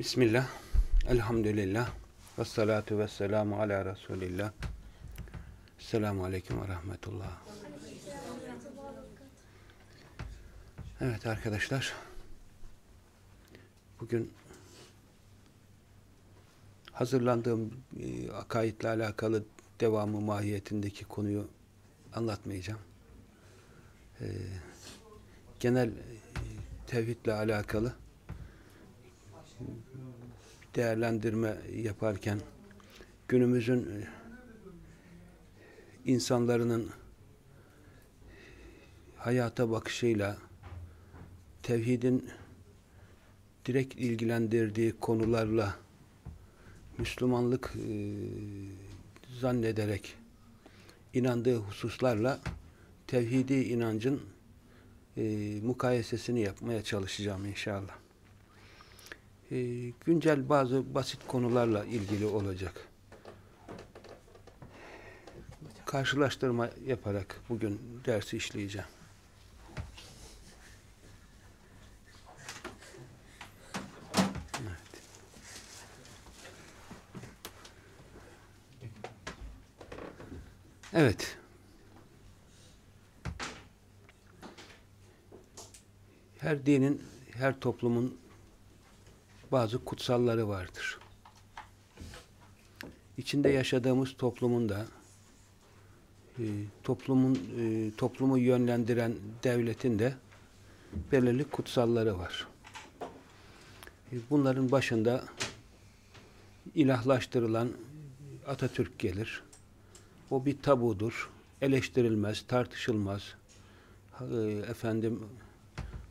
Bismillah, elhamdülillah, ve salatu ve selamu ala Resulillah. Selamun Aleyküm ve Rahmetullah. Evet arkadaşlar, bugün hazırlandığım e, alakalı devamı mahiyetindeki konuyu anlatmayacağım. E, genel e, tevhidle alakalı değerlendirme yaparken günümüzün e, insanların hayata bakışıyla tevhidin direkt ilgilendirdiği konularla Müslümanlık e, zannederek inandığı hususlarla tevhidi inancın e, mukayesesini yapmaya çalışacağım inşallah. E, güncel bazı basit konularla ilgili olacak. Karşılaştırma yaparak bugün dersi işleyeceğim. Evet. Her dinin, her toplumun bazı kutsalları vardır. İçinde yaşadığımız toplumun da e, toplumun e, toplumu yönlendiren devletin de belirli kutsalları var. E, bunların başında ilahlaştırılan Atatürk gelir. O bir tabudur. Eleştirilmez, tartışılmaz. E, efendim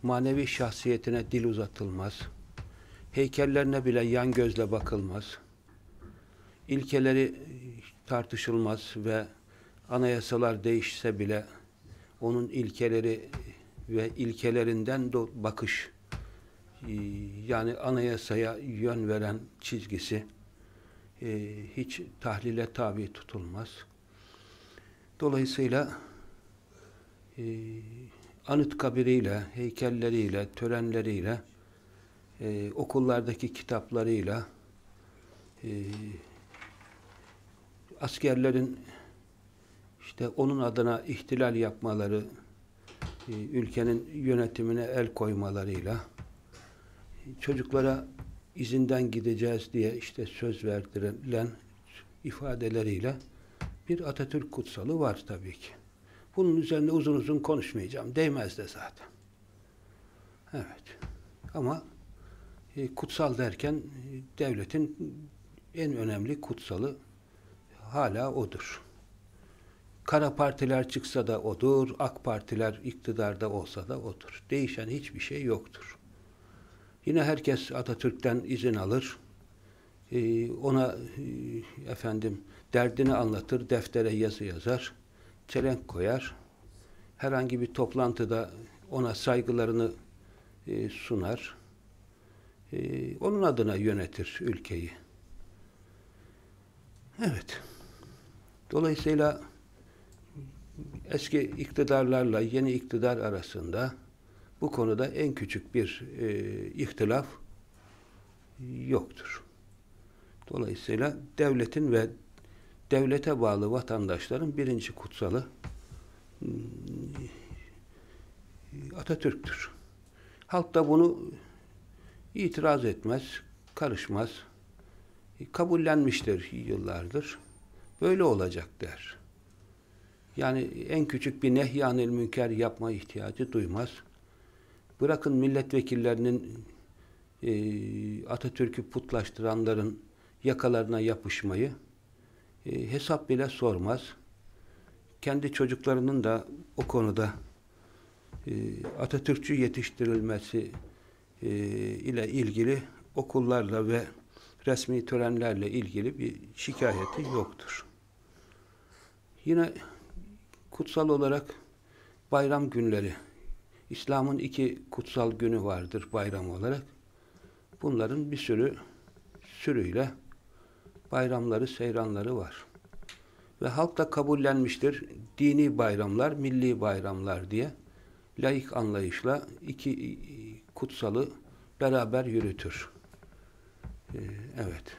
manevi şahsiyetine dil uzatılmaz. Heykellerine bile yan gözle bakılmaz. İlkeleri tartışılmaz ve anayasalar değişse bile onun ilkeleri ve ilkelerinden bakış yani anayasaya yön veren çizgisi hiç tahlile tabi tutulmaz. Dolayısıyla anıt kabiriyle, heykelleriyle, törenleriyle e, okullardaki kitaplarıyla e, askerlerin işte onun adına ihtilal yapmaları e, ülkenin yönetimine el koymalarıyla çocuklara izinden gideceğiz diye işte söz verdirilen ifadeleriyle bir Atatürk kutsalı var tabii ki. Bunun üzerine uzun uzun konuşmayacağım. Değmez de zaten. Evet. Ama kutsal derken e, devletin en önemli kutsalı hala odur. Kara partiler çıksa da odur, AK partiler iktidarda olsa da odur. Değişen hiçbir şey yoktur. Yine herkes Atatürk'ten izin alır, e, ona efendim derdini anlatır, deftere yazı yazar, çelenk koyar, herhangi bir toplantıda ona saygılarını sunar, ee, onun adına yönetir ülkeyi. Evet. Dolayısıyla eski iktidarlarla yeni iktidar arasında bu konuda en küçük bir e, ihtilaf yoktur. Dolayısıyla devletin ve devlete bağlı vatandaşların birinci kutsalı hmm, Atatürk'tür. Halk da bunu itiraz etmez, karışmaz. E, kabullenmiştir yıllardır. Böyle olacak der. Yani en küçük bir nehyanil münker yapma ihtiyacı duymaz. Bırakın milletvekillerinin e, Atatürk'ü putlaştıranların yakalarına yapışmayı e, hesap bile sormaz. Kendi çocuklarının da o konuda Atatürkçü yetiştirilmesi e, ile ilgili okullarla ve resmi törenlerle ilgili bir şikayeti yoktur. Yine kutsal olarak bayram günleri, İslam'ın iki kutsal günü vardır bayram olarak. Bunların bir sürü sürüyle bayramları, seyranları var. Ve halk da kabullenmiştir. Dini bayramlar, milli bayramlar diye laik anlayışla iki kutsalı beraber yürütür. Ee, evet.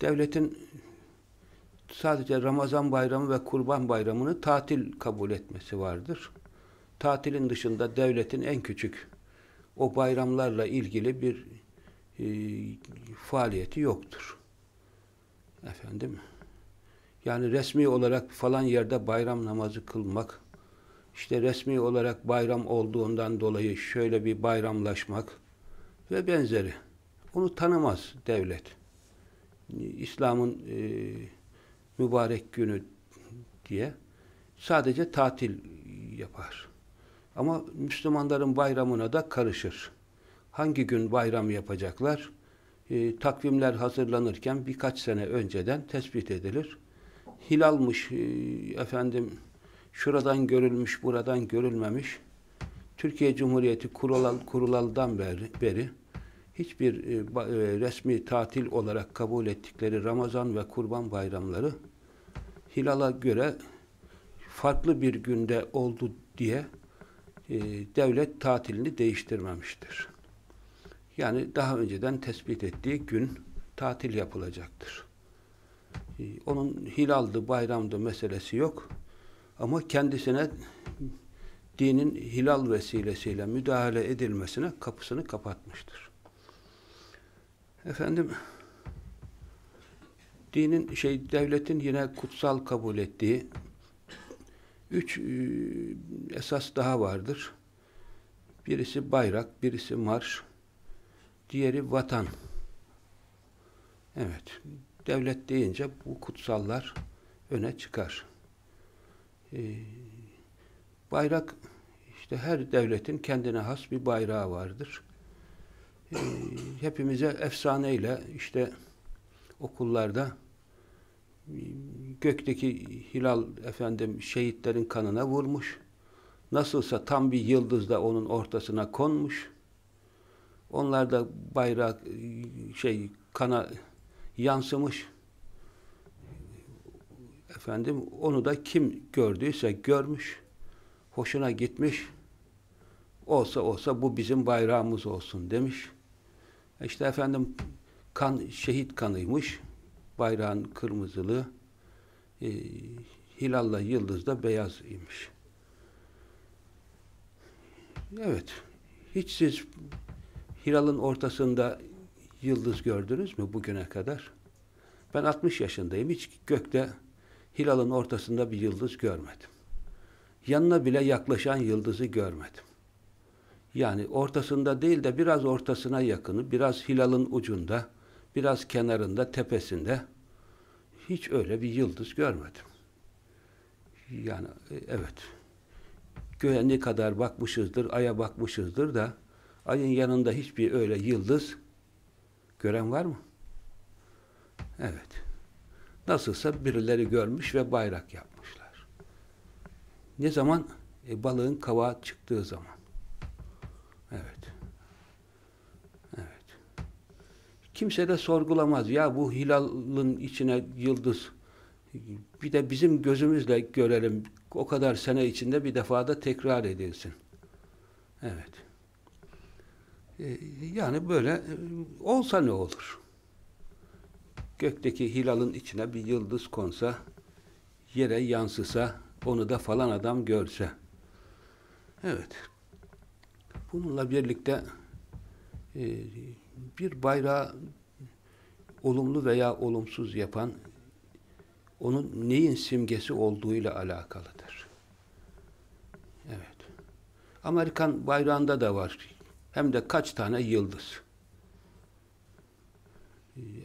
Devletin sadece Ramazan bayramı ve Kurban bayramını tatil kabul etmesi vardır. Tatilin dışında devletin en küçük o bayramlarla ilgili bir e, faaliyeti yoktur. Efendim, yani resmi olarak falan yerde bayram namazı kılmak, işte resmi olarak bayram olduğundan dolayı şöyle bir bayramlaşmak ve benzeri. Onu tanımaz devlet. İslam'ın e, mübarek günü diye sadece tatil yapar. Ama Müslümanların bayramına da karışır. Hangi gün bayram yapacaklar? E, takvimler hazırlanırken birkaç sene önceden tespit edilir. Hilalmış, e, efendim şuradan görülmüş, buradan görülmemiş. Türkiye Cumhuriyeti kurulal, kurulaldan beri, beri hiçbir e, e, resmi tatil olarak kabul ettikleri Ramazan ve Kurban bayramları hilala göre farklı bir günde oldu diye e, devlet tatilini değiştirmemiştir. Yani daha önceden tespit ettiği gün tatil yapılacaktır. E, onun hilaldı, bayramdı meselesi yok. Ama kendisine dinin hilal vesilesiyle müdahale edilmesine kapısını kapatmıştır. Efendim dinin şey devletin yine kutsal kabul ettiği üç e, esas daha vardır. Birisi bayrak, birisi marş, diğeri vatan. Evet, devlet deyince bu kutsallar öne çıkar. Ee, bayrak, işte her devletin kendine has bir bayrağı vardır. Ee, hepimize efsaneyle işte okullarda gökteki hilal efendim şehitlerin kanına vurmuş. Nasılsa tam bir yıldız da onun ortasına konmuş. Onlar da bayrak şey kana yansımış. Efendim onu da kim gördüyse görmüş. Hoşuna gitmiş. Olsa olsa bu bizim bayrağımız olsun demiş. İşte efendim kan şehit kanıymış bayrağın kırmızılı, e, hilalla yıldız da beyaz. Evet. Hiç siz hilalın ortasında yıldız gördünüz mü bugüne kadar? Ben 60 yaşındayım. Hiç gökte hilalın ortasında bir yıldız görmedim. Yanına bile yaklaşan yıldızı görmedim. Yani ortasında değil de biraz ortasına yakını, biraz hilalın ucunda, biraz kenarında, tepesinde hiç öyle bir yıldız görmedim. Yani e, evet. Göğe ne kadar bakmışızdır, aya bakmışızdır da ayın yanında hiçbir öyle yıldız gören var mı? Evet. Nasılsa birileri görmüş ve bayrak yapmışlar. Ne zaman? E, balığın kavağı çıktığı zaman. Evet. Kimse de sorgulamaz. Ya bu hilalın içine yıldız bir de bizim gözümüzle görelim. O kadar sene içinde bir defa da tekrar edilsin. Evet. Ee, yani böyle e, olsa ne olur? Gökteki hilalın içine bir yıldız konsa, yere yansısa, onu da falan adam görse. Evet. Bununla birlikte e, bir bayrağı olumlu veya olumsuz yapan onun neyin simgesi olduğuyla alakalıdır. Evet. Amerikan bayrağında da var. Hem de kaç tane yıldız.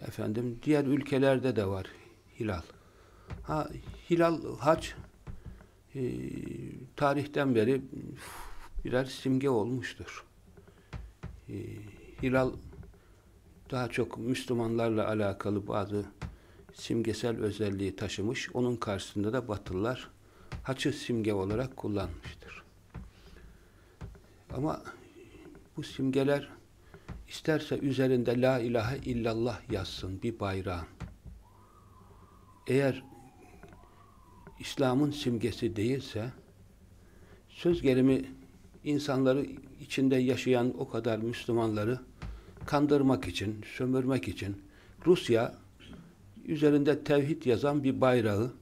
Efendim diğer ülkelerde de var hilal. Ha hilal haç e, tarihten beri birer simge olmuştur. E, hilal daha çok Müslümanlarla alakalı bazı simgesel özelliği taşımış. Onun karşısında da Batılılar haçı simge olarak kullanmıştır. Ama bu simgeler isterse üzerinde La ilahe illallah yazsın bir bayrağın. Eğer İslam'ın simgesi değilse söz gelimi insanları içinde yaşayan o kadar Müslümanları kandırmak için, sömürmek için Rusya üzerinde tevhid yazan bir bayrağı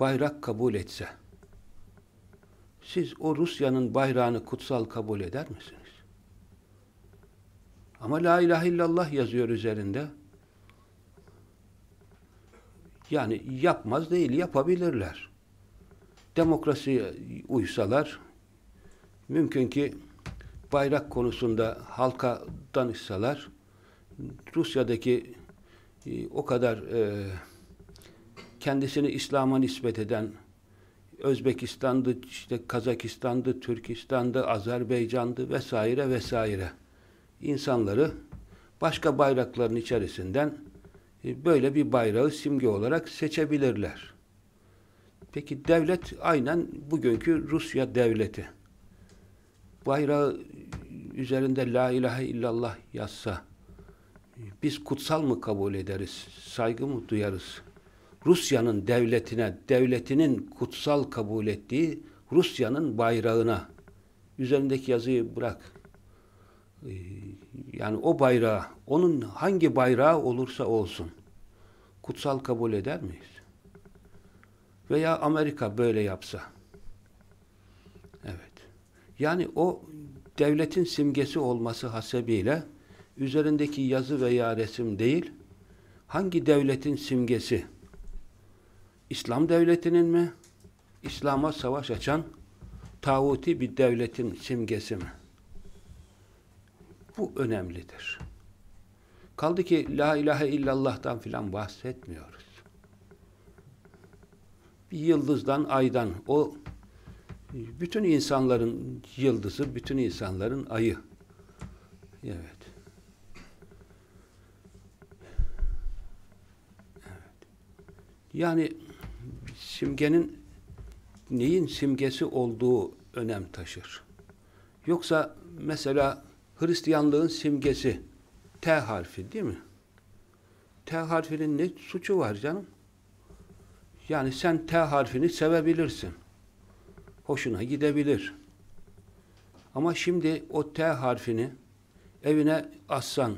bayrak kabul etse siz o Rusya'nın bayrağını kutsal kabul eder misiniz? Ama la ilahe illallah yazıyor üzerinde. Yani yapmaz değil, yapabilirler. Demokrasiye uysalar, mümkün ki bayrak konusunda halka danışsalar, Rusya'daki e, o kadar e, kendisini İslam'a nispet eden Özbekistan'dı, işte Kazakistan'dı, Türkistan'dı, Azerbaycan'dı vesaire vesaire insanları başka bayrakların içerisinden e, böyle bir bayrağı simge olarak seçebilirler. Peki devlet aynen bugünkü Rusya devleti. Bayrağı üzerinde la ilahe illallah yazsa biz kutsal mı kabul ederiz? Saygı mı duyarız? Rusya'nın devletine, devletinin kutsal kabul ettiği Rusya'nın bayrağına üzerindeki yazıyı bırak. Ee, yani o bayrağı, onun hangi bayrağı olursa olsun kutsal kabul eder miyiz? Veya Amerika böyle yapsa. Evet. Yani o devletin simgesi olması hasebiyle üzerindeki yazı veya resim değil, hangi devletin simgesi? İslam devletinin mi? İslam'a savaş açan tağuti bir devletin simgesi mi? Bu önemlidir. Kaldı ki la ilahe illallah'tan filan bahsetmiyoruz. Bir yıldızdan, aydan, o bütün insanların yıldızı, bütün insanların ayı. Evet. Yani simgenin neyin simgesi olduğu önem taşır. Yoksa mesela Hristiyanlığın simgesi T harfi değil mi? T harfinin ne suçu var canım? Yani sen T harfini sevebilirsin. Hoşuna gidebilir. Ama şimdi o T harfini evine assan,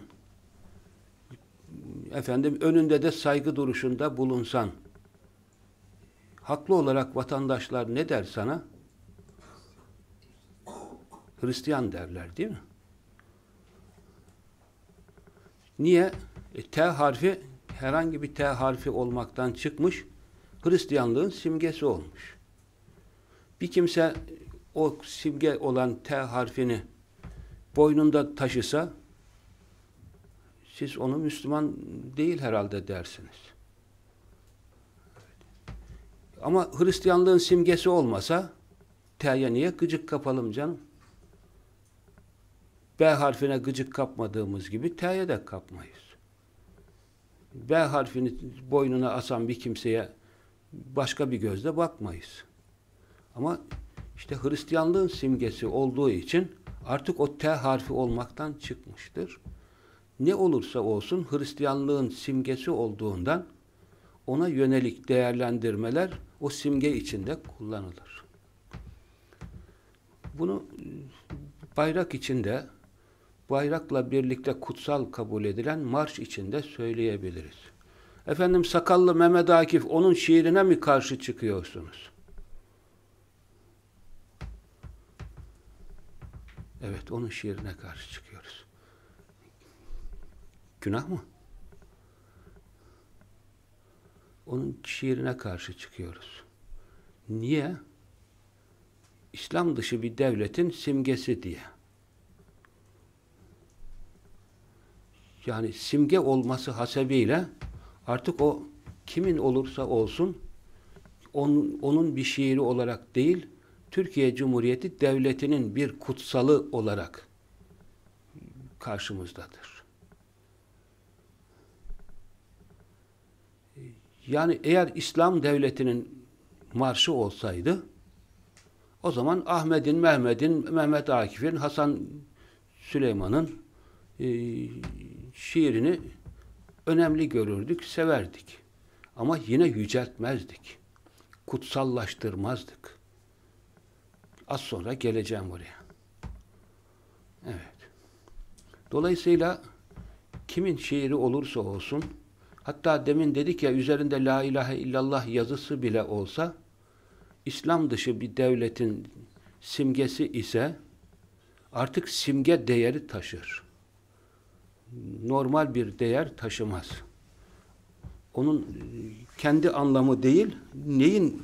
efendim önünde de saygı duruşunda bulunsan, haklı olarak vatandaşlar ne der sana? Hristiyan derler değil mi? Niye? E, T harfi herhangi bir T harfi olmaktan çıkmış, Hristiyanlığın simgesi olmuş. Bir kimse o simge olan T harfini boynunda taşısa, siz onu Müslüman değil herhalde dersiniz. Ama Hristiyanlığın simgesi olmasa T'ye niye gıcık kapalım canım? B harfine gıcık kapmadığımız gibi T'ye de kapmayız. B harfini boynuna asan bir kimseye başka bir gözle bakmayız. Ama işte Hristiyanlığın simgesi olduğu için artık o T harfi olmaktan çıkmıştır. Ne olursa olsun Hristiyanlığın simgesi olduğundan ona yönelik değerlendirmeler o simge içinde kullanılır. Bunu bayrak içinde bayrakla birlikte kutsal kabul edilen marş içinde söyleyebiliriz. Efendim sakallı Mehmet Akif onun şiirine mi karşı çıkıyorsunuz? Evet onun şiirine karşı çıkıyoruz. Günah mı? Onun şiirine karşı çıkıyoruz. Niye? İslam dışı bir devletin simgesi diye. Yani simge olması hasebiyle artık o kimin olursa olsun onun, onun bir şiiri olarak değil, Türkiye Cumhuriyeti Devleti'nin bir kutsalı olarak karşımızdadır. Yani eğer İslam Devleti'nin marşı olsaydı o zaman Ahmet'in, Mehmet'in, Mehmet Akif'in, Hasan Süleyman'ın e, şiirini önemli görürdük, severdik. Ama yine yüceltmezdik. Kutsallaştırmazdık. Az sonra geleceğim oraya. Evet. Dolayısıyla kimin şiiri olursa olsun, hatta demin dedik ya üzerinde La ilahe illallah yazısı bile olsa, İslam dışı bir devletin simgesi ise artık simge değeri taşır. Normal bir değer taşımaz. Onun kendi anlamı değil, neyin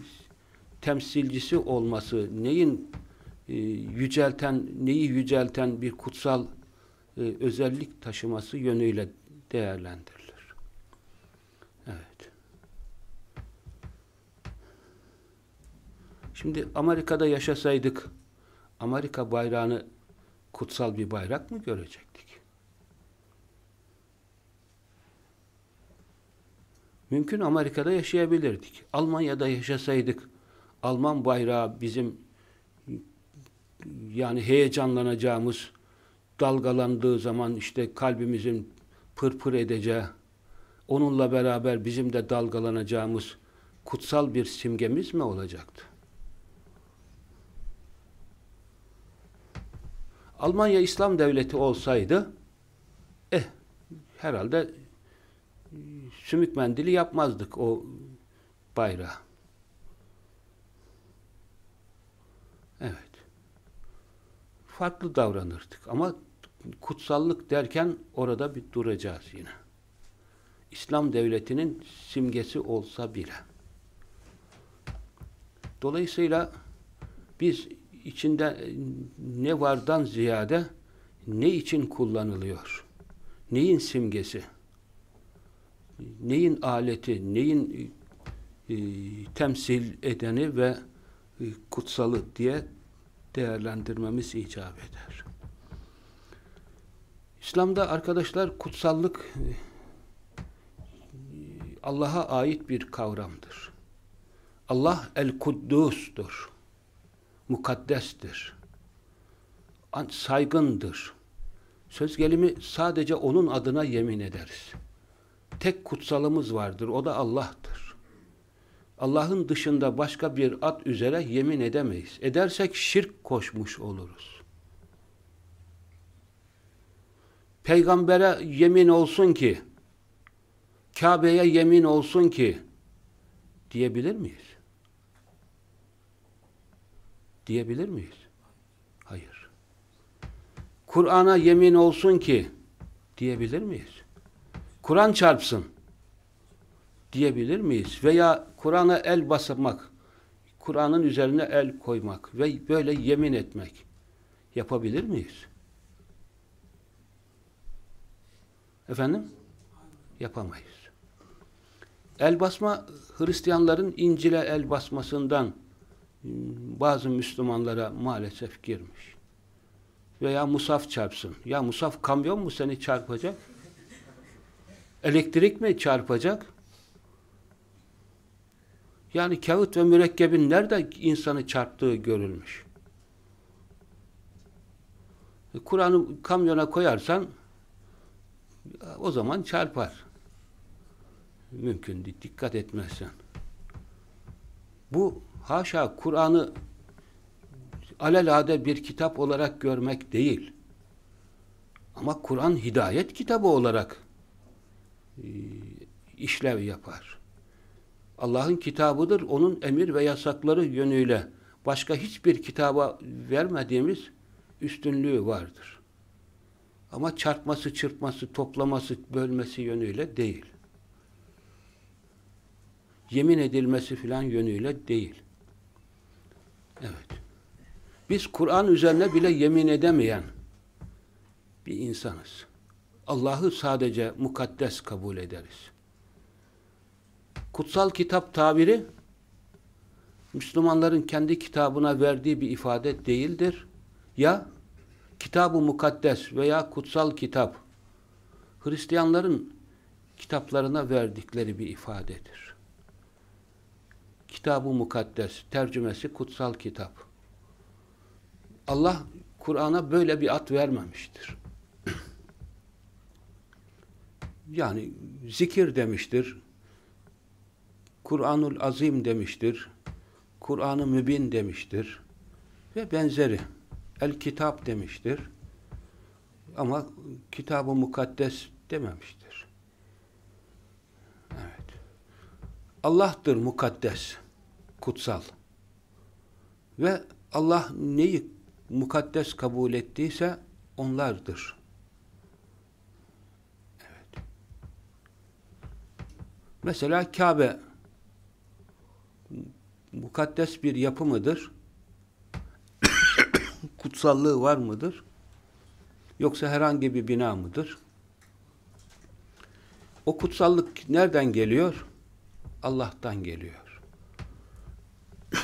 temsilcisi olması, neyin e, yücelten, neyi yücelten bir kutsal e, özellik taşıması yönüyle değerlendirilir. Evet. Şimdi Amerika'da yaşasaydık, Amerika bayrağını kutsal bir bayrak mı görecektik? Mümkün Amerika'da yaşayabilirdik. Almanya'da yaşasaydık, Alman bayrağı bizim yani heyecanlanacağımız, dalgalandığı zaman işte kalbimizin pırpır edeceği, onunla beraber bizim de dalgalanacağımız kutsal bir simgemiz mi olacaktı? Almanya İslam devleti olsaydı eh herhalde sümük mendili yapmazdık o bayrağı. Evet. Farklı davranırdık ama kutsallık derken orada bir duracağız yine. İslam devletinin simgesi olsa bile. Dolayısıyla biz içinde ne vardan ziyade ne için kullanılıyor? Neyin simgesi? Neyin aleti? Neyin e, temsil edeni ve e, kutsalı diye değerlendirmemiz icap eder. İslam'da arkadaşlar kutsallık e, Allah'a ait bir kavramdır. Allah el-Kuddus'tur. Mukaddestir. Saygındır. Söz gelimi sadece onun adına yemin ederiz. Tek kutsalımız vardır. O da Allah'tır. Allah'ın dışında başka bir ad üzere yemin edemeyiz. Edersek şirk koşmuş oluruz. Peygambere yemin olsun ki, Kabe'ye yemin olsun ki, diyebilir miyiz? Diyebilir miyiz? Hayır. Kur'an'a yemin olsun ki, diyebilir miyiz? Kur'an çarpsın diyebilir miyiz? Veya Kur'an'a el basmak, Kur'an'ın üzerine el koymak ve böyle yemin etmek yapabilir miyiz? Efendim? Yapamayız. El basma Hristiyanların İncil'e el basmasından bazı Müslümanlara maalesef girmiş. Veya musaf çarpsın. Ya musaf kamyon mu seni çarpacak? Elektrik mi çarpacak? Yani kağıt ve mürekkebin nerede insanı çarptığı görülmüş. E, Kur'an'ı kamyona koyarsan o zaman çarpar. Mümkün değil. Dikkat etmezsen. Bu haşa Kur'an'ı alelade bir kitap olarak görmek değil. Ama Kur'an hidayet kitabı olarak işlev yapar. Allah'ın kitabıdır. Onun emir ve yasakları yönüyle başka hiçbir kitaba vermediğimiz üstünlüğü vardır. Ama çarpması, çırpması, toplaması, bölmesi yönüyle değil. Yemin edilmesi filan yönüyle değil. Evet. Biz Kur'an üzerine bile yemin edemeyen bir insanız. Allah'ı sadece mukaddes kabul ederiz. Kutsal kitap tabiri Müslümanların kendi kitabına verdiği bir ifade değildir. Ya kitab-ı mukaddes veya kutsal kitap Hristiyanların kitaplarına verdikleri bir ifadedir. Kitab-ı mukaddes tercümesi kutsal kitap. Allah Kur'an'a böyle bir at vermemiştir. Yani zikir demiştir, Kur'anul Azim demiştir. Kur'an-ı Mübin demiştir. Ve benzeri. El Kitap demiştir. Ama Kitab-ı Mukaddes dememiştir. Evet. Allah'tır mukaddes, kutsal. Ve Allah neyi mukaddes kabul ettiyse onlardır. Mesela Kabe mukaddes bir yapı mıdır? Kutsallığı var mıdır? Yoksa herhangi bir bina mıdır? O kutsallık nereden geliyor? Allah'tan geliyor.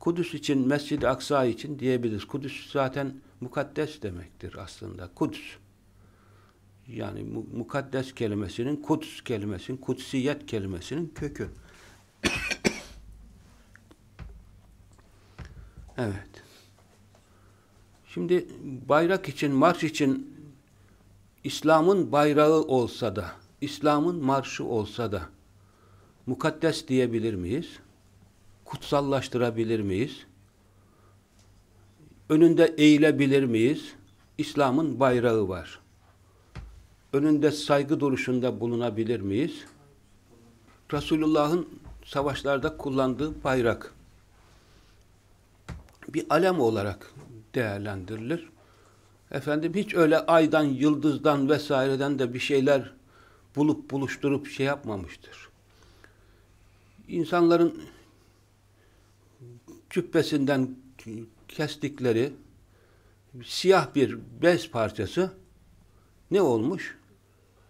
Kudüs için, Mescid-i Aksa için diyebiliriz. Kudüs zaten mukaddes demektir aslında. Kudüs. Yani mukaddes kelimesinin, Kudüs kelimesinin, kutsiyet kelimesinin kökü. evet. Şimdi bayrak için, marş için İslam'ın bayrağı olsa da, İslam'ın marşı olsa da mukaddes diyebilir miyiz? Kutsallaştırabilir miyiz? Önünde eğilebilir miyiz? İslam'ın bayrağı var. Önünde saygı duruşunda bulunabilir miyiz? Resulullah'ın savaşlarda kullandığı bayrak bir alem olarak değerlendirilir. Efendim hiç öyle aydan, yıldızdan vesaireden de bir şeyler bulup buluşturup şey yapmamıştır. İnsanların cübbesinden kestikleri siyah bir bez parçası ne olmuş?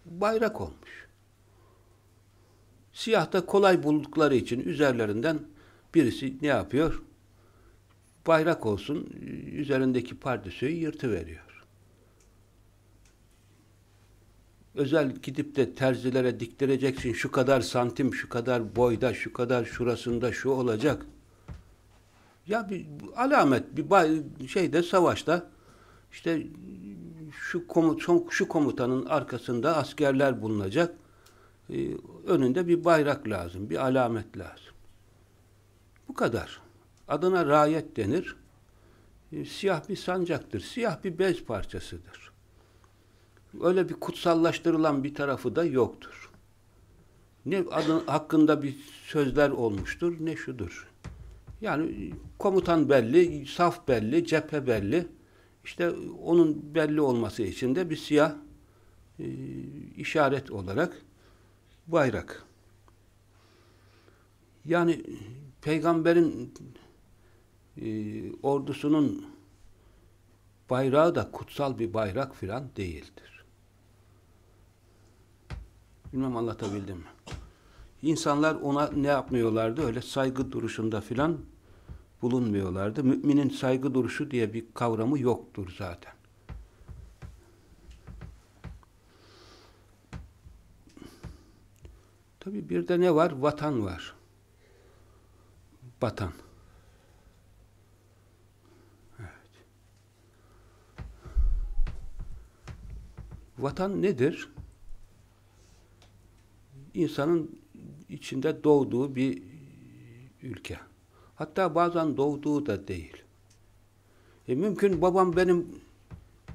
Bayrak olmuş. Siyahta kolay buldukları için üzerlerinden birisi ne yapıyor? Bayrak olsun, üzerindeki pardesüyü yırtıveriyor. Özel gidip de terzilere diktireceksin, şu kadar santim, şu kadar boyda, şu kadar şurasında şu olacak. Ya bir alamet, bir şeyde savaşta işte şu, komut, şu komutanın arkasında askerler bulunacak. Ee, önünde bir bayrak lazım, bir alamet lazım. Bu kadar. Adına rayet denir. Ee, siyah bir sancaktır. Siyah bir bez parçasıdır. Öyle bir kutsallaştırılan bir tarafı da yoktur. Ne adın hakkında bir sözler olmuştur, ne şudur. Yani komutan belli, saf belli, cephe belli. İşte onun belli olması için de bir siyah e, işaret olarak bayrak. Yani peygamberin e, ordusunun bayrağı da kutsal bir bayrak filan değildir. Bilmem anlatabildim mi? İnsanlar ona ne yapmıyorlardı? Öyle saygı duruşunda filan bulunmuyorlardı. Müminin saygı duruşu diye bir kavramı yoktur zaten. Tabi bir de ne var? Vatan var. Vatan. Evet. Vatan nedir? İnsanın içinde doğduğu bir ülke. Hatta bazen doğduğu da değil. E mümkün babam benim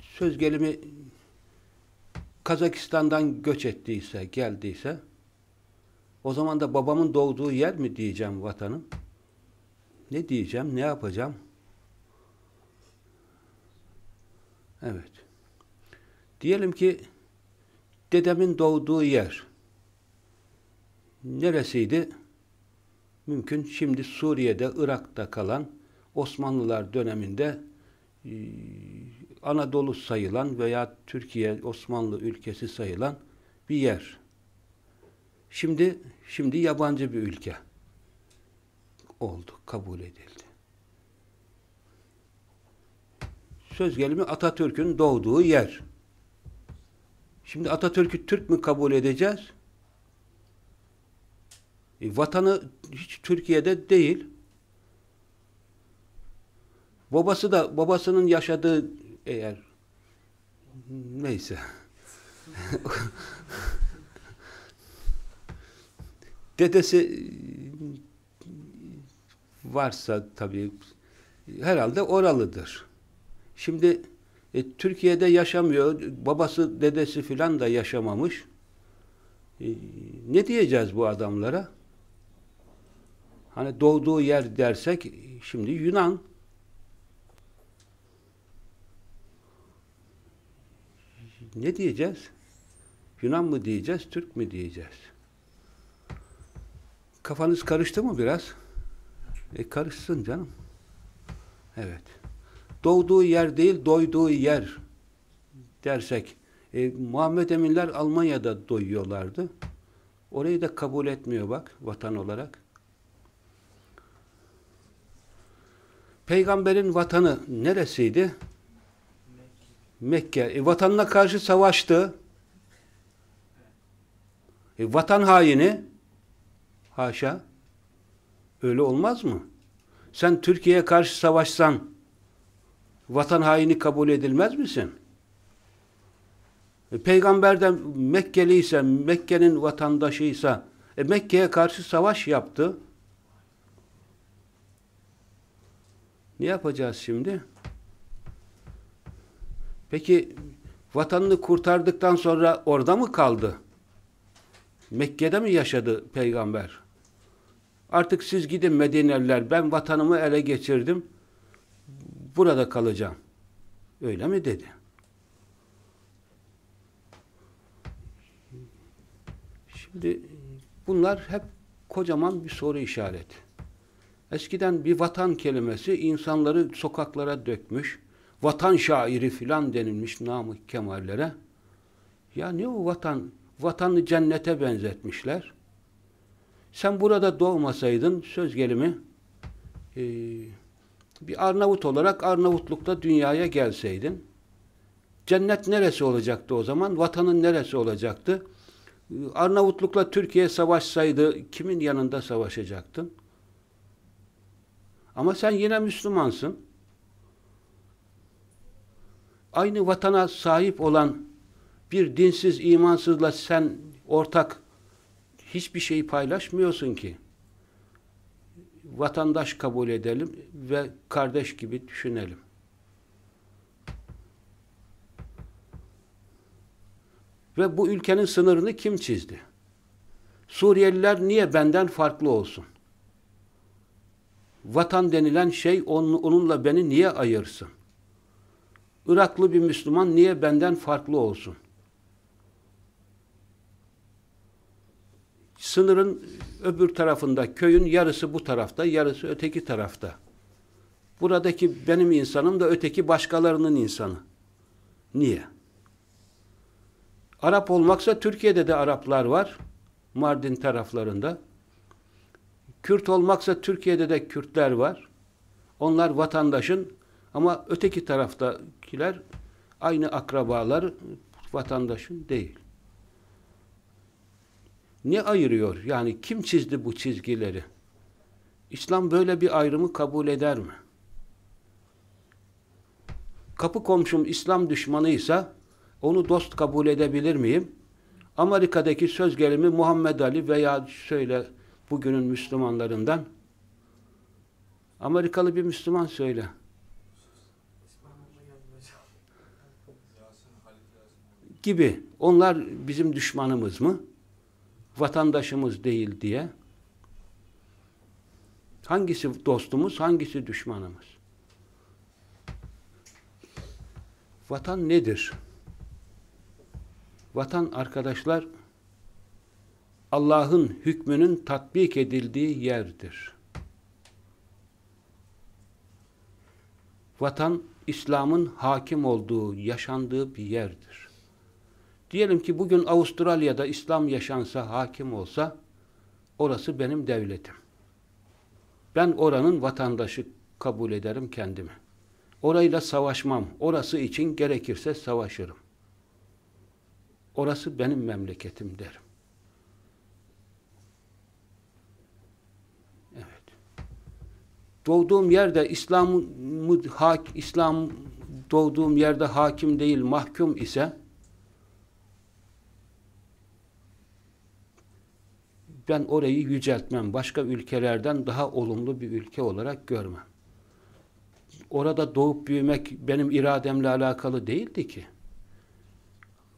söz gelimi Kazakistan'dan göç ettiyse, geldiyse o zaman da babamın doğduğu yer mi diyeceğim vatanım? Ne diyeceğim, ne yapacağım? Evet. Diyelim ki dedemin doğduğu yer neresiydi? Mümkün şimdi Suriye'de, Irak'ta kalan Osmanlılar döneminde e, Anadolu sayılan veya Türkiye Osmanlı ülkesi sayılan bir yer. Şimdi şimdi yabancı bir ülke oldu, kabul edildi. Söz gelimi Atatürk'ün doğduğu yer. Şimdi Atatürk'ü Türk mü kabul edeceğiz? E, vatanı hiç Türkiye'de değil. Babası da babasının yaşadığı eğer neyse dedesi varsa tabii herhalde oralıdır. Şimdi E, Türkiye'de yaşamıyor. Babası, dedesi filan da yaşamamış. E, ne diyeceğiz bu adamlara? Hani doğduğu yer dersek şimdi Yunan. Ne diyeceğiz? Yunan mı diyeceğiz, Türk mü diyeceğiz? Kafanız karıştı mı biraz? E karışsın canım. Evet. Doğduğu yer değil, doyduğu yer dersek. E, Muhammed Eminler Almanya'da doyuyorlardı. Orayı da kabul etmiyor bak vatan olarak. Peygamberin vatanı neresiydi? Mekke. E, vatanına karşı savaştı. E, vatan haini haşa öyle olmaz mı? Sen Türkiye'ye karşı savaşsan vatan haini kabul edilmez misin? E, Peygamber de Mekkeliyse, Mekke'nin vatandaşıysa e, Mekke'ye karşı savaş yaptı. Ne yapacağız şimdi? Peki vatanını kurtardıktan sonra orada mı kaldı? Mekke'de mi yaşadı peygamber? Artık siz gidin Medineliler, ben vatanımı ele geçirdim, burada kalacağım. Öyle mi dedi? Şimdi bunlar hep kocaman bir soru işareti. Eskiden bir vatan kelimesi insanları sokaklara dökmüş, vatan şairi filan denilmiş Namık Kemallere. Ya ne o vatan? Vatanı cennete benzetmişler. Sen burada doğmasaydın söz gelimi e, bir Arnavut olarak Arnavutluk'ta dünyaya gelseydin cennet neresi olacaktı o zaman? Vatanın neresi olacaktı? Arnavutluk'la Türkiye savaşsaydı kimin yanında savaşacaktın? Ama sen yine Müslümansın. Aynı vatana sahip olan bir dinsiz, imansızla sen ortak hiçbir şeyi paylaşmıyorsun ki. Vatandaş kabul edelim ve kardeş gibi düşünelim. Ve bu ülkenin sınırını kim çizdi? Suriyeliler niye benden farklı olsun? Vatan denilen şey onunla beni niye ayırsın? Iraklı bir Müslüman niye benden farklı olsun? Sınırın öbür tarafında, köyün yarısı bu tarafta, yarısı öteki tarafta. Buradaki benim insanım da öteki başkalarının insanı. Niye? Arap olmaksa Türkiye'de de Araplar var. Mardin taraflarında. Kürt olmaksa Türkiye'de de Kürtler var. Onlar vatandaşın ama öteki taraftakiler aynı akrabalar vatandaşın değil. Ne ayırıyor? Yani kim çizdi bu çizgileri? İslam böyle bir ayrımı kabul eder mi? Kapı komşum İslam düşmanıysa onu dost kabul edebilir miyim? Amerika'daki söz gelimi Muhammed Ali veya şöyle bugünün Müslümanlarından Amerikalı bir Müslüman söyle. Gibi. Onlar bizim düşmanımız mı? Vatandaşımız değil diye. Hangisi dostumuz, hangisi düşmanımız? Vatan nedir? Vatan arkadaşlar Allah'ın hükmünün tatbik edildiği yerdir. Vatan, İslam'ın hakim olduğu, yaşandığı bir yerdir. Diyelim ki bugün Avustralya'da İslam yaşansa, hakim olsa, orası benim devletim. Ben oranın vatandaşı kabul ederim kendimi. Orayla savaşmam. Orası için gerekirse savaşırım. Orası benim memleketim derim. Doğduğum yerde İslam'ı hak İslam doğduğum yerde hakim değil mahkum ise ben orayı yüceltmem. Başka ülkelerden daha olumlu bir ülke olarak görmem. orada doğup büyümek benim irademle alakalı değildi ki.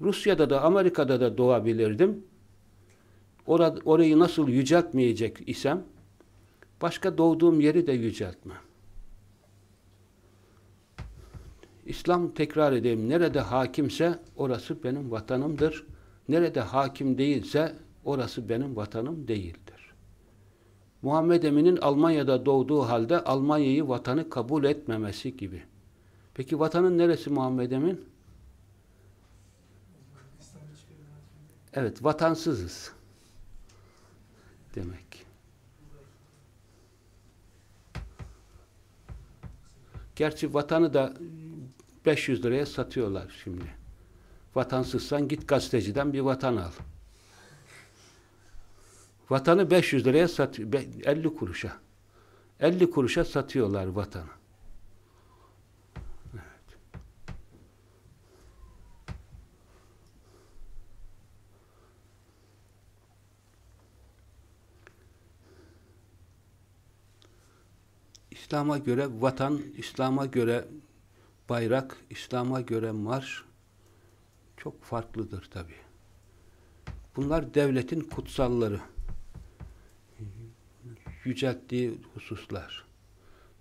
Rusya'da da Amerika'da da doğabilirdim. Orada, orayı nasıl yüceltmeyecek isem başka doğduğum yeri de yüceltmem. İslam tekrar edeyim, nerede hakimse orası benim vatanımdır. Nerede hakim değilse orası benim vatanım değildir. Muhammed Emin'in Almanya'da doğduğu halde Almanya'yı vatanı kabul etmemesi gibi. Peki vatanın neresi Muhammed Emin? Evet, vatansızız. Demek. Gerçi vatanı da 500 liraya satıyorlar şimdi. Vatansızsan git gazeteciden bir vatan al. Vatanı 500 liraya satıyor. 50 kuruşa. 50 kuruşa satıyorlar vatanı. İslam'a göre vatan, İslam'a göre bayrak, İslam'a göre marş çok farklıdır tabi. Bunlar devletin kutsalları. Yücelttiği hususlar.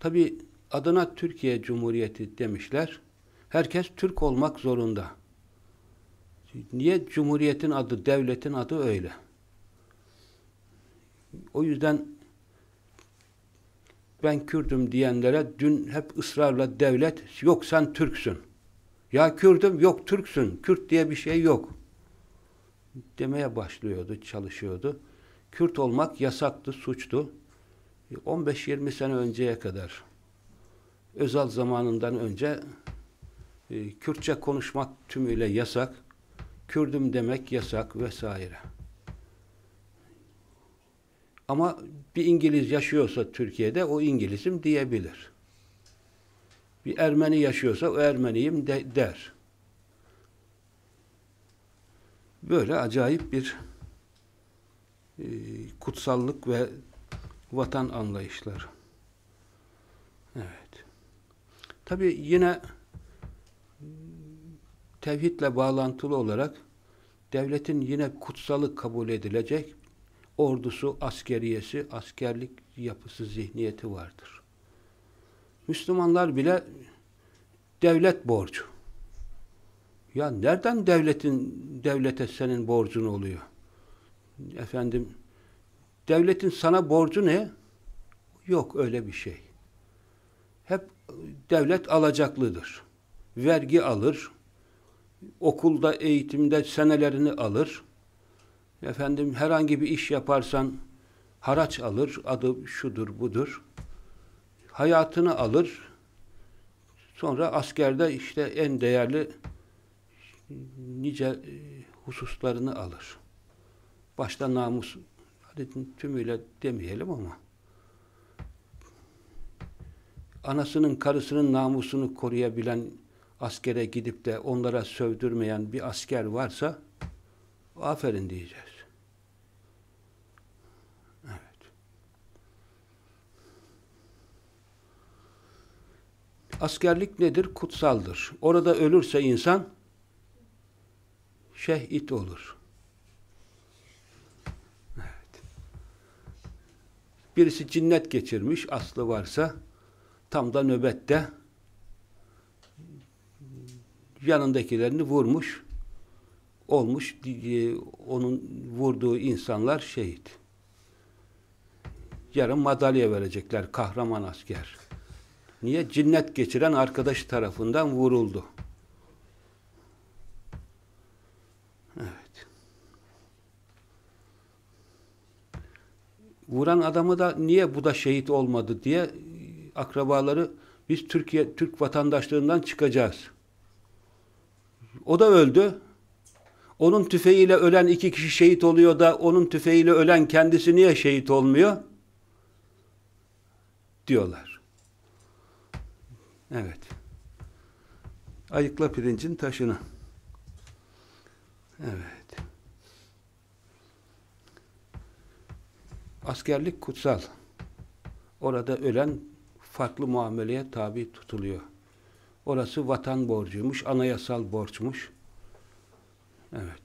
Tabi adına Türkiye Cumhuriyeti demişler. Herkes Türk olmak zorunda. Niye Cumhuriyetin adı, devletin adı öyle? O yüzden ben Kürdüm diyenlere dün hep ısrarla devlet, yok sen Türksün. Ya Kürdüm, yok Türksün. Kürt diye bir şey yok. Demeye başlıyordu, çalışıyordu. Kürt olmak yasaktı, suçtu. 15-20 sene önceye kadar Özal zamanından önce e, Kürtçe konuşmak tümüyle yasak. Kürdüm demek yasak vesaire. Ama bir İngiliz yaşıyorsa Türkiye'de o İngilizim diyebilir. Bir Ermeni yaşıyorsa o Ermeniyim de, der. Böyle acayip bir e, kutsallık ve vatan anlayışları. Evet. Tabi yine tevhidle bağlantılı olarak devletin yine kutsalı kabul edilecek ordusu, askeriyesi, askerlik yapısı, zihniyeti vardır. Müslümanlar bile devlet borcu. Ya nereden devletin devlete senin borcun oluyor? Efendim devletin sana borcu ne? Yok öyle bir şey. Hep devlet alacaklıdır. Vergi alır. Okulda, eğitimde senelerini alır. Efendim herhangi bir iş yaparsan haraç alır. Adı şudur budur hayatını alır. Sonra askerde işte en değerli nice e, hususlarını alır. Başta namus, hadi tümüyle demeyelim ama anasının, karısının namusunu koruyabilen askere gidip de onlara sövdürmeyen bir asker varsa aferin diyeceğiz. Askerlik nedir? Kutsaldır. Orada ölürse insan şehit olur. Evet. Birisi cinnet geçirmiş, aslı varsa tam da nöbette yanındakilerini vurmuş olmuş onun vurduğu insanlar şehit. Yarın madalya verecekler kahraman asker. Niye? Cinnet geçiren arkadaş tarafından vuruldu. Evet. Vuran adamı da niye bu da şehit olmadı diye akrabaları biz Türkiye Türk vatandaşlığından çıkacağız. O da öldü. Onun tüfeğiyle ölen iki kişi şehit oluyor da onun tüfeğiyle ölen kendisi niye şehit olmuyor? Diyorlar. Evet. Ayıkla pirincin taşını. Evet. Askerlik kutsal. Orada ölen farklı muameleye tabi tutuluyor. Orası vatan borcuymuş, anayasal borçmuş. Evet.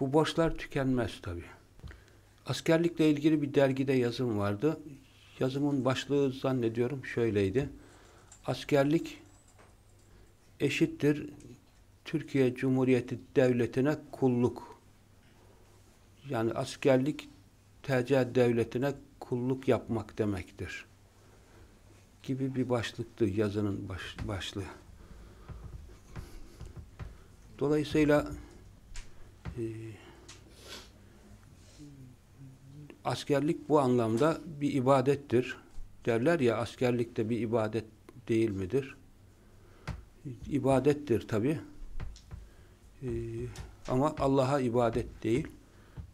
Bu borçlar tükenmez tabi. Askerlikle ilgili bir dergide yazım vardı. Yazımın başlığı zannediyorum şöyleydi. Askerlik eşittir Türkiye Cumhuriyeti Devleti'ne kulluk. Yani askerlik TC Devleti'ne kulluk yapmak demektir. Gibi bir başlıktı yazının baş, başlığı. Dolayısıyla e, askerlik bu anlamda bir ibadettir. Derler ya askerlik de bir ibadet değil midir? İbadettir tabi. Ee, ama Allah'a ibadet değil.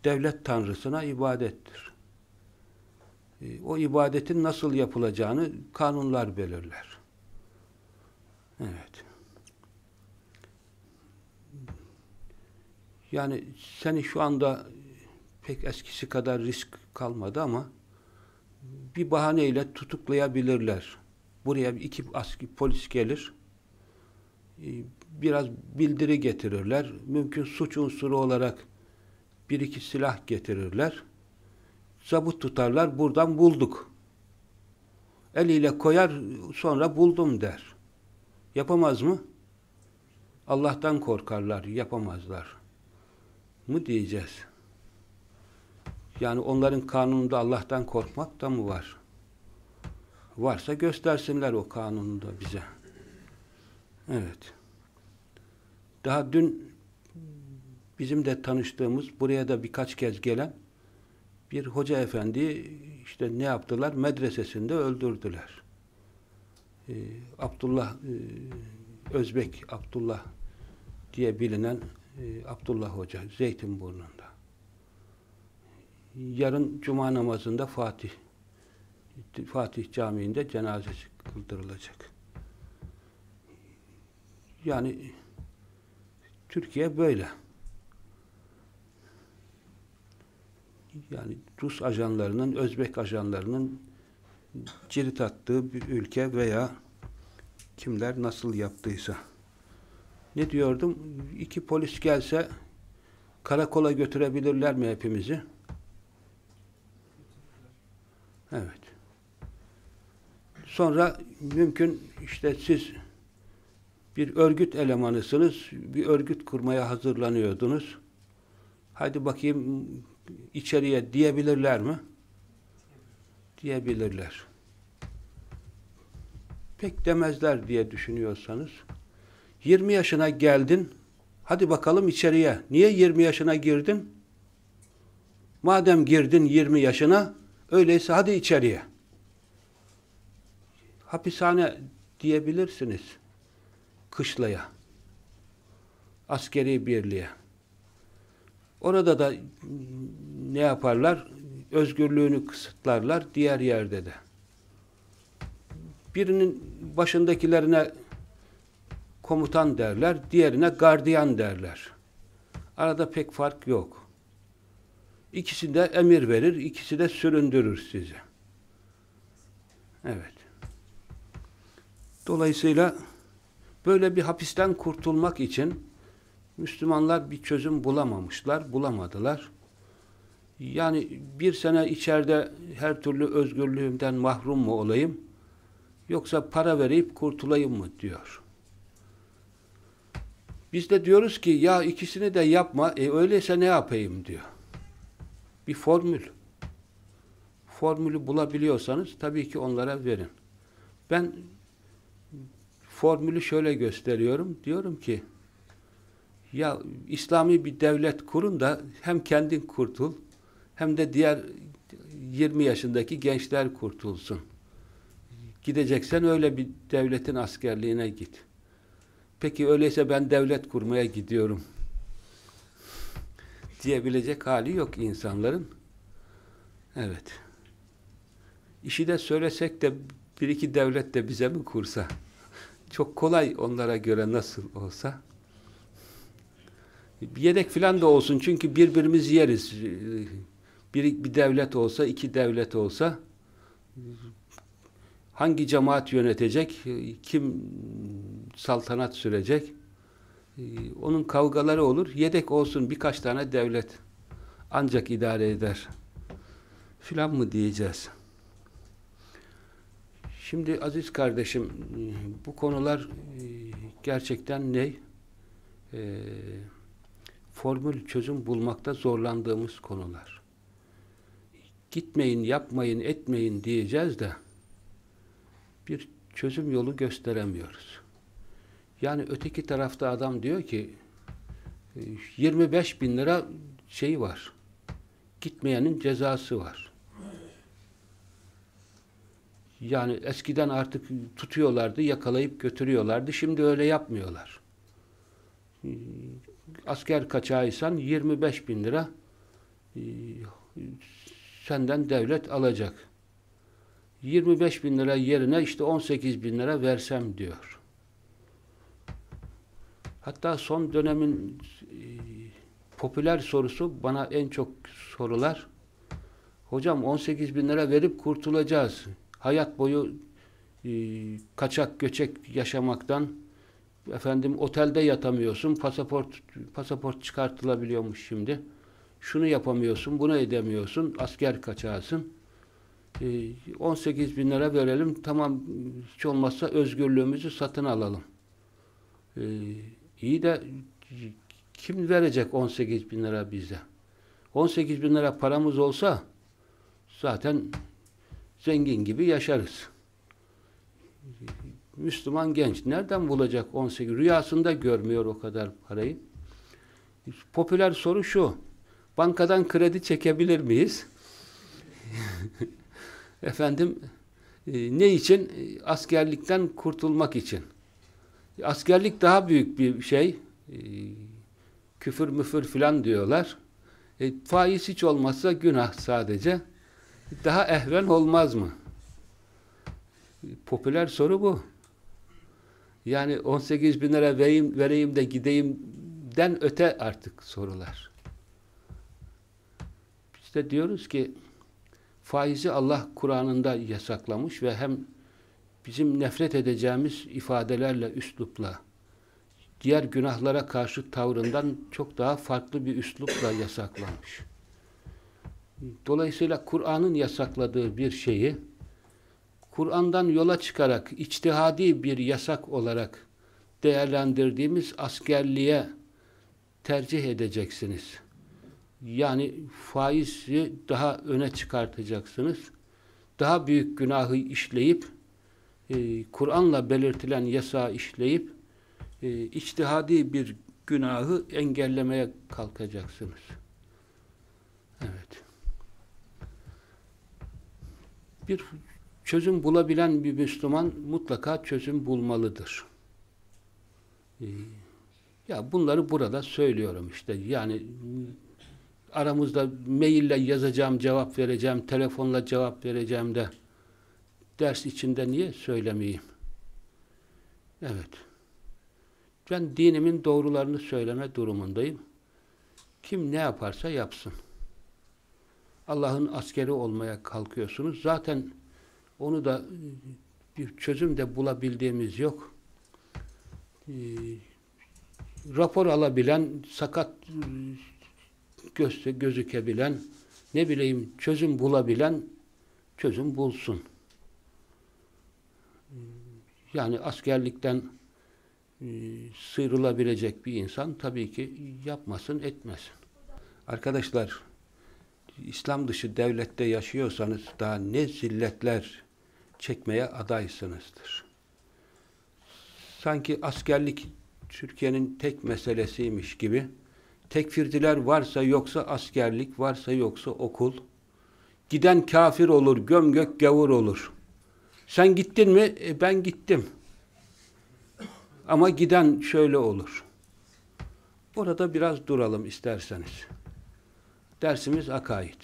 Devlet tanrısına ibadettir. Ee, o ibadetin nasıl yapılacağını kanunlar belirler. Evet. Yani seni şu anda pek eskisi kadar risk kalmadı ama bir bahaneyle tutuklayabilirler. Buraya iki aski polis gelir, e, biraz bildiri getirirler. Mümkün suç unsuru olarak bir iki silah getirirler. Zabut tutarlar, buradan bulduk. Eliyle koyar, sonra buldum der. Yapamaz mı? Allah'tan korkarlar, yapamazlar. Mı diyeceğiz? Yani onların kanununda Allah'tan korkmak da mı var? Varsa göstersinler o kanunu da bize. Evet. Daha dün bizim de tanıştığımız, buraya da birkaç kez gelen bir hoca efendi işte ne yaptılar? Medresesinde öldürdüler. Ee, Abdullah e, Özbek Abdullah diye bilinen e, Abdullah Hoca Zeytinburnu'nda yarın cuma namazında Fatih Fatih Camii'nde cenazesi kıldırılacak. Yani Türkiye böyle. Yani Rus ajanlarının, Özbek ajanlarının cirit attığı bir ülke veya kimler nasıl yaptıysa. Ne diyordum? İki polis gelse karakola götürebilirler mi hepimizi? Evet. Sonra mümkün işte siz bir örgüt elemanısınız, bir örgüt kurmaya hazırlanıyordunuz. Hadi bakayım içeriye diyebilirler mi? Diyebilirler. Pek demezler diye düşünüyorsanız 20 yaşına geldin hadi bakalım içeriye. Niye 20 yaşına girdin? Madem girdin 20 yaşına Öyleyse hadi içeriye. Hapishane diyebilirsiniz. Kışlaya. Askeri birliğe. Orada da ne yaparlar? Özgürlüğünü kısıtlarlar diğer yerde de. Birinin başındakilerine komutan derler, diğerine gardiyan derler. Arada pek fark yok. İkisi de emir verir, ikisi de süründürür sizi. Evet. Dolayısıyla böyle bir hapisten kurtulmak için Müslümanlar bir çözüm bulamamışlar, bulamadılar. Yani bir sene içeride her türlü özgürlüğümden mahrum mu olayım, yoksa para verip kurtulayım mı diyor. Biz de diyoruz ki ya ikisini de yapma, e öyleyse ne yapayım diyor bir formül. Formülü bulabiliyorsanız tabii ki onlara verin. Ben formülü şöyle gösteriyorum. Diyorum ki ya İslami bir devlet kurun da hem kendin kurtul hem de diğer 20 yaşındaki gençler kurtulsun. Gideceksen öyle bir devletin askerliğine git. Peki öyleyse ben devlet kurmaya gidiyorum diyebilecek hali yok insanların. Evet. İşi de söylesek de bir iki devlet de bize mi kursa? Çok kolay onlara göre nasıl olsa. Yedek filan da olsun çünkü birbirimiz yeriz. Bir, bir devlet olsa, iki devlet olsa hangi cemaat yönetecek, kim saltanat sürecek, onun kavgaları olur. Yedek olsun birkaç tane devlet ancak idare eder. Filan mı diyeceğiz? Şimdi aziz kardeşim bu konular gerçekten ne? Ee, formül çözüm bulmakta zorlandığımız konular. Gitmeyin, yapmayın, etmeyin diyeceğiz de bir çözüm yolu gösteremiyoruz. Yani öteki tarafta adam diyor ki 25 bin lira şey var. Gitmeyenin cezası var. Yani eskiden artık tutuyorlardı, yakalayıp götürüyorlardı. Şimdi öyle yapmıyorlar. Asker kaçağıysan 25 bin lira senden devlet alacak. 25 bin lira yerine işte 18 bin lira versem diyor. Hatta son dönemin e, popüler sorusu bana en çok sorular hocam 18 bin lira verip kurtulacağız. Hayat boyu e, kaçak göçek yaşamaktan efendim otelde yatamıyorsun pasaport pasaport çıkartılabiliyormuş şimdi. Şunu yapamıyorsun, bunu edemiyorsun, asker kaçağısın. 18 bin lira verelim, tamam hiç olmazsa özgürlüğümüzü satın alalım. Ee, iyi de kim verecek 18 bin lira bize? 18 bin lira paramız olsa zaten zengin gibi yaşarız. Müslüman genç nereden bulacak 18? Rüyasında görmüyor o kadar parayı. Popüler soru şu. Bankadan kredi çekebilir miyiz? Efendim e, ne için? Askerlikten kurtulmak için. Askerlik daha büyük bir şey. E, küfür müfür filan diyorlar. E, faiz hiç olmazsa günah sadece. Daha ehven olmaz mı? Popüler soru bu. Yani 18 bin lira vereyim, vereyim de gideyimden öte artık sorular. De diyoruz ki faizi Allah Kur'an'ında yasaklamış ve hem bizim nefret edeceğimiz ifadelerle, üslupla, diğer günahlara karşı tavrından çok daha farklı bir üslupla yasaklamış. Dolayısıyla Kur'an'ın yasakladığı bir şeyi Kur'an'dan yola çıkarak içtihadi bir yasak olarak değerlendirdiğimiz askerliğe tercih edeceksiniz. Yani faizi daha öne çıkartacaksınız. Daha büyük günahı işleyip e, Kur'an'la belirtilen yasağı işleyip e, içtihadi bir günahı engellemeye kalkacaksınız. Evet. Bir çözüm bulabilen bir Müslüman mutlaka çözüm bulmalıdır. Ee, ya bunları burada söylüyorum işte. Yani aramızda maille yazacağım, cevap vereceğim, telefonla cevap vereceğim de ders içinde niye söylemeyeyim? Evet. Ben dinimin doğrularını söyleme durumundayım. Kim ne yaparsa yapsın. Allah'ın askeri olmaya kalkıyorsunuz. Zaten onu da bir çözüm de bulabildiğimiz yok. Ee, rapor alabilen, sakat gözse gözükebilen, ne bileyim çözüm bulabilen çözüm bulsun. Yani askerlikten e, sıyrılabilecek bir insan tabii ki yapmasın, etmesin. Arkadaşlar, İslam dışı devlette yaşıyorsanız daha ne zilletler çekmeye adaysınızdır. Sanki askerlik Türkiye'nin tek meselesiymiş gibi tekfirciler varsa yoksa askerlik, varsa yoksa okul. Giden kafir olur, gömgök gavur olur. Sen gittin mi? E ben gittim. Ama giden şöyle olur. Burada biraz duralım isterseniz. Dersimiz akaid.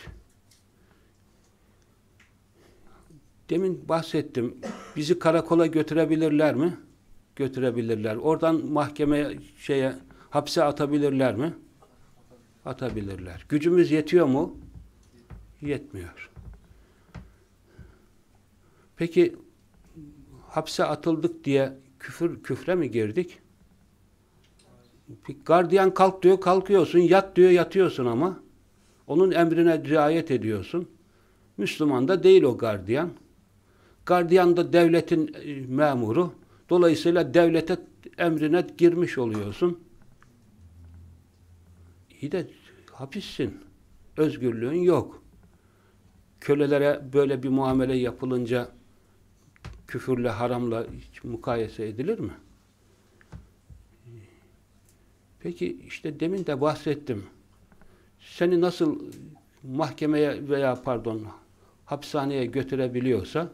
Demin bahsettim. Bizi karakola götürebilirler mi? Götürebilirler. Oradan mahkemeye şeye hapse atabilirler mi? atabilirler. Gücümüz yetiyor mu? Yetmiyor. Peki hapse atıldık diye küfür küfre mi girdik? Bir gardiyan kalk diyor kalkıyorsun, yat diyor yatıyorsun ama onun emrine riayet ediyorsun. Müslüman da değil o gardiyan. Gardiyan da devletin e, memuru. Dolayısıyla devlete emrine girmiş oluyorsun. İyi de hapissin. Özgürlüğün yok. Kölelere böyle bir muamele yapılınca küfürle, haramla hiç mukayese edilir mi? Peki işte demin de bahsettim. Seni nasıl mahkemeye veya pardon hapishaneye götürebiliyorsa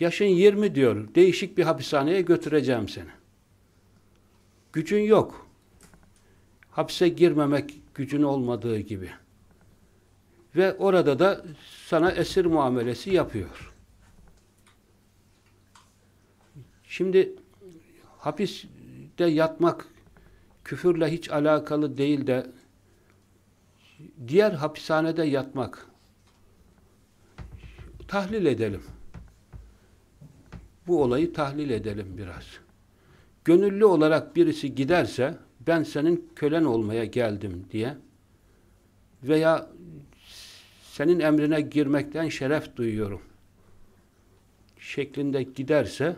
yaşın 20 diyor. Değişik bir hapishaneye götüreceğim seni. Gücün yok. Hapse girmemek gücün olmadığı gibi. Ve orada da sana esir muamelesi yapıyor. Şimdi hapiste yatmak küfürle hiç alakalı değil de diğer hapishanede yatmak tahlil edelim. Bu olayı tahlil edelim biraz. Gönüllü olarak birisi giderse ben senin kölen olmaya geldim diye veya senin emrine girmekten şeref duyuyorum şeklinde giderse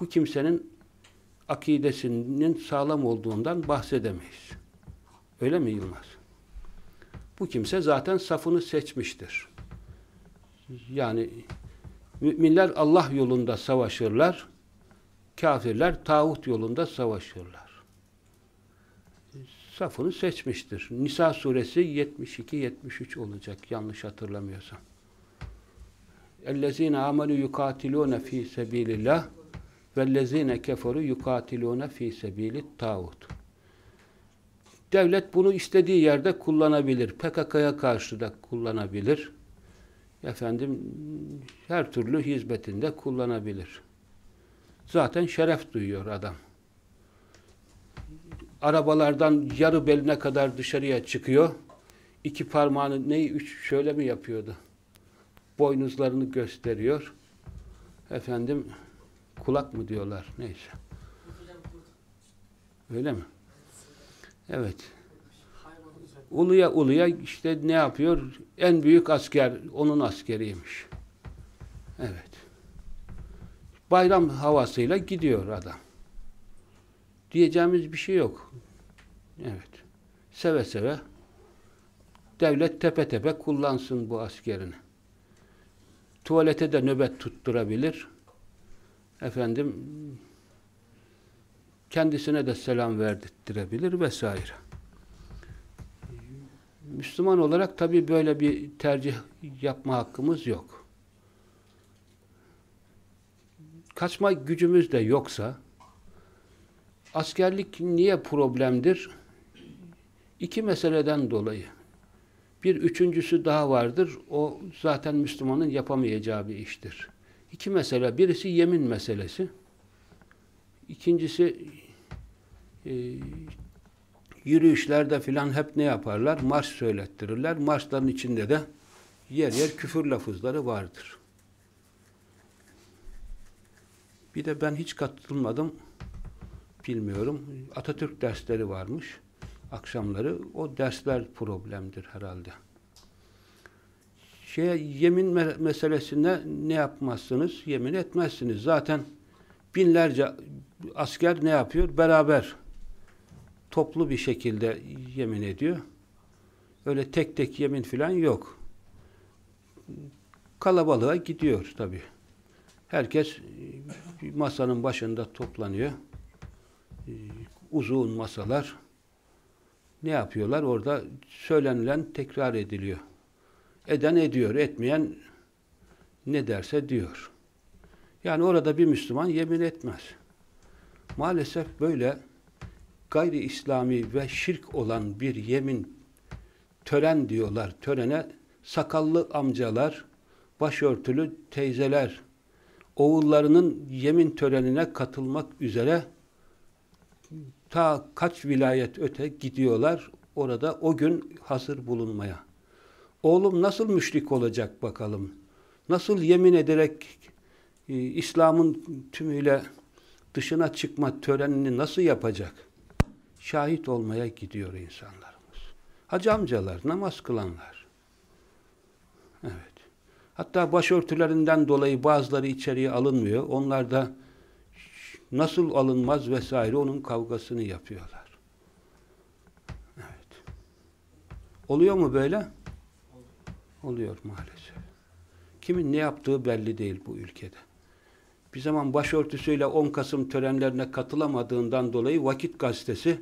bu kimsenin akidesinin sağlam olduğundan bahsedemeyiz. Öyle mi Yılmaz? Bu kimse zaten safını seçmiştir. Yani müminler Allah yolunda savaşırlar, kafirler tağut yolunda savaşırlar. Safını seçmiştir. Nisa suresi 72-73 olacak yanlış hatırlamıyorsam. اَلَّذ۪ينَ آمَنُوا يُقَاتِلُونَ ف۪ي سَب۪يلِ اللّٰهِ وَالَّذ۪ينَ كَفَرُوا يُقَاتِلُونَ ف۪ي سَب۪يلِ التَّاغُوتِ Devlet bunu istediği yerde kullanabilir. PKK'ya karşı da kullanabilir. Efendim her türlü hizmetinde kullanabilir. Zaten şeref duyuyor adam. Arabalardan yarı beline kadar dışarıya çıkıyor. İki parmağını neyi üç şöyle mi yapıyordu? Boynuzlarını gösteriyor. Efendim kulak mı diyorlar neyse. Öyle mi? Evet. Uluya uluya işte ne yapıyor? En büyük asker onun askeriymiş. Evet. Bayram havasıyla gidiyor adam. Diyeceğimiz bir şey yok. Evet. Seve seve devlet tepe tepe kullansın bu askerini. Tuvalete de nöbet tutturabilir. Efendim kendisine de selam verdirttirebilir vesaire. Müslüman olarak tabi böyle bir tercih yapma hakkımız yok. Kaçma gücümüz de yoksa askerlik niye problemdir? İki meseleden dolayı. Bir üçüncüsü daha vardır. O zaten Müslümanın yapamayacağı bir iştir. İki mesele. Birisi yemin meselesi. İkincisi e, yürüyüşlerde filan hep ne yaparlar? Marş söylettirirler. Marşların içinde de yer yer küfür lafızları vardır. Bir de ben hiç katılmadım. Bilmiyorum. Atatürk dersleri varmış. Akşamları. O dersler problemdir herhalde. Şeye, yemin me meselesinde ne yapmazsınız? Yemin etmezsiniz. Zaten binlerce asker ne yapıyor? Beraber toplu bir şekilde yemin ediyor. Öyle tek tek yemin filan yok. Kalabalığa gidiyor tabi. Herkes masanın başında toplanıyor. Uzun masalar. Ne yapıyorlar? Orada söylenilen tekrar ediliyor. Eden ediyor, etmeyen ne derse diyor. Yani orada bir Müslüman yemin etmez. Maalesef böyle gayri İslami ve şirk olan bir yemin tören diyorlar. Törene sakallı amcalar, başörtülü teyzeler oğullarının yemin törenine katılmak üzere ta kaç vilayet öte gidiyorlar orada o gün hazır bulunmaya. Oğlum nasıl müşrik olacak bakalım? Nasıl yemin ederek e, İslam'ın tümüyle dışına çıkma törenini nasıl yapacak? Şahit olmaya gidiyor insanlarımız. Hacı amcalar, namaz kılanlar. Evet. Hatta başörtülerinden dolayı bazıları içeriye alınmıyor. Onlar da nasıl alınmaz vesaire onun kavgasını yapıyorlar. Evet. Oluyor mu böyle? Oluyor maalesef. Kimin ne yaptığı belli değil bu ülkede. Bir zaman başörtüsüyle 10 Kasım törenlerine katılamadığından dolayı Vakit Gazetesi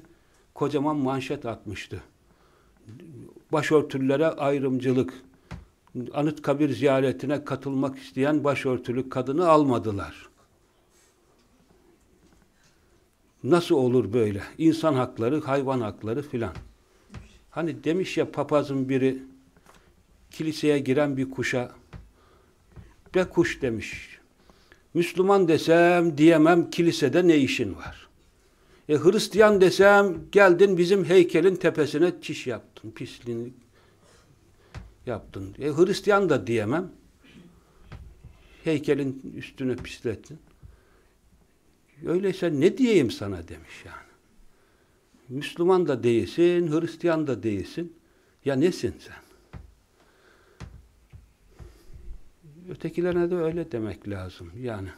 kocaman manşet atmıştı. Başörtülülere ayrımcılık, Anıtkabir ziyaretine katılmak isteyen başörtülü kadını almadılar. Nasıl olur böyle? İnsan hakları, hayvan hakları filan. Hani demiş ya papazın biri kiliseye giren bir kuşa be kuş demiş. Müslüman desem diyemem kilisede ne işin var? E Hristiyan desem geldin bizim heykelin tepesine çiş yaptın, pisliğini yaptın. E Hristiyan da diyemem. Heykelin üstüne pislettin. Öyleyse ne diyeyim sana demiş yani. Müslüman da değilsin, Hristiyan da değilsin. Ya nesin sen? Ötekilerine de öyle demek lazım. Yani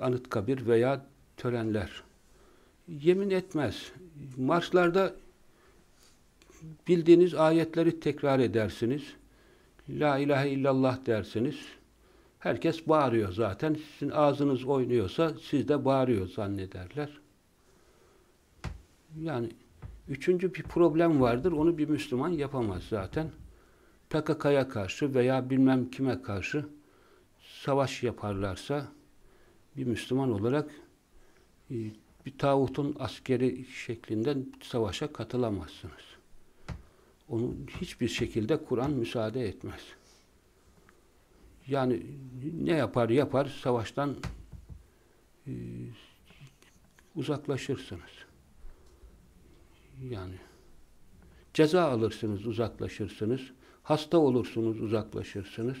Anıtkabir veya törenler yemin etmez. Marşlarda bildiğiniz ayetleri tekrar edersiniz. La ilahe illallah dersiniz. Herkes bağırıyor zaten. Sizin ağzınız oynuyorsa siz de bağırıyor zannederler. Yani üçüncü bir problem vardır. Onu bir Müslüman yapamaz zaten. PKK'ya karşı veya bilmem kime karşı savaş yaparlarsa bir Müslüman olarak e, bir tağutun askeri şeklinde savaşa katılamazsınız. Onu hiçbir şekilde Kur'an müsaade etmez. Yani ne yapar yapar savaştan e, uzaklaşırsınız. Yani ceza alırsınız, uzaklaşırsınız. Hasta olursunuz, uzaklaşırsınız.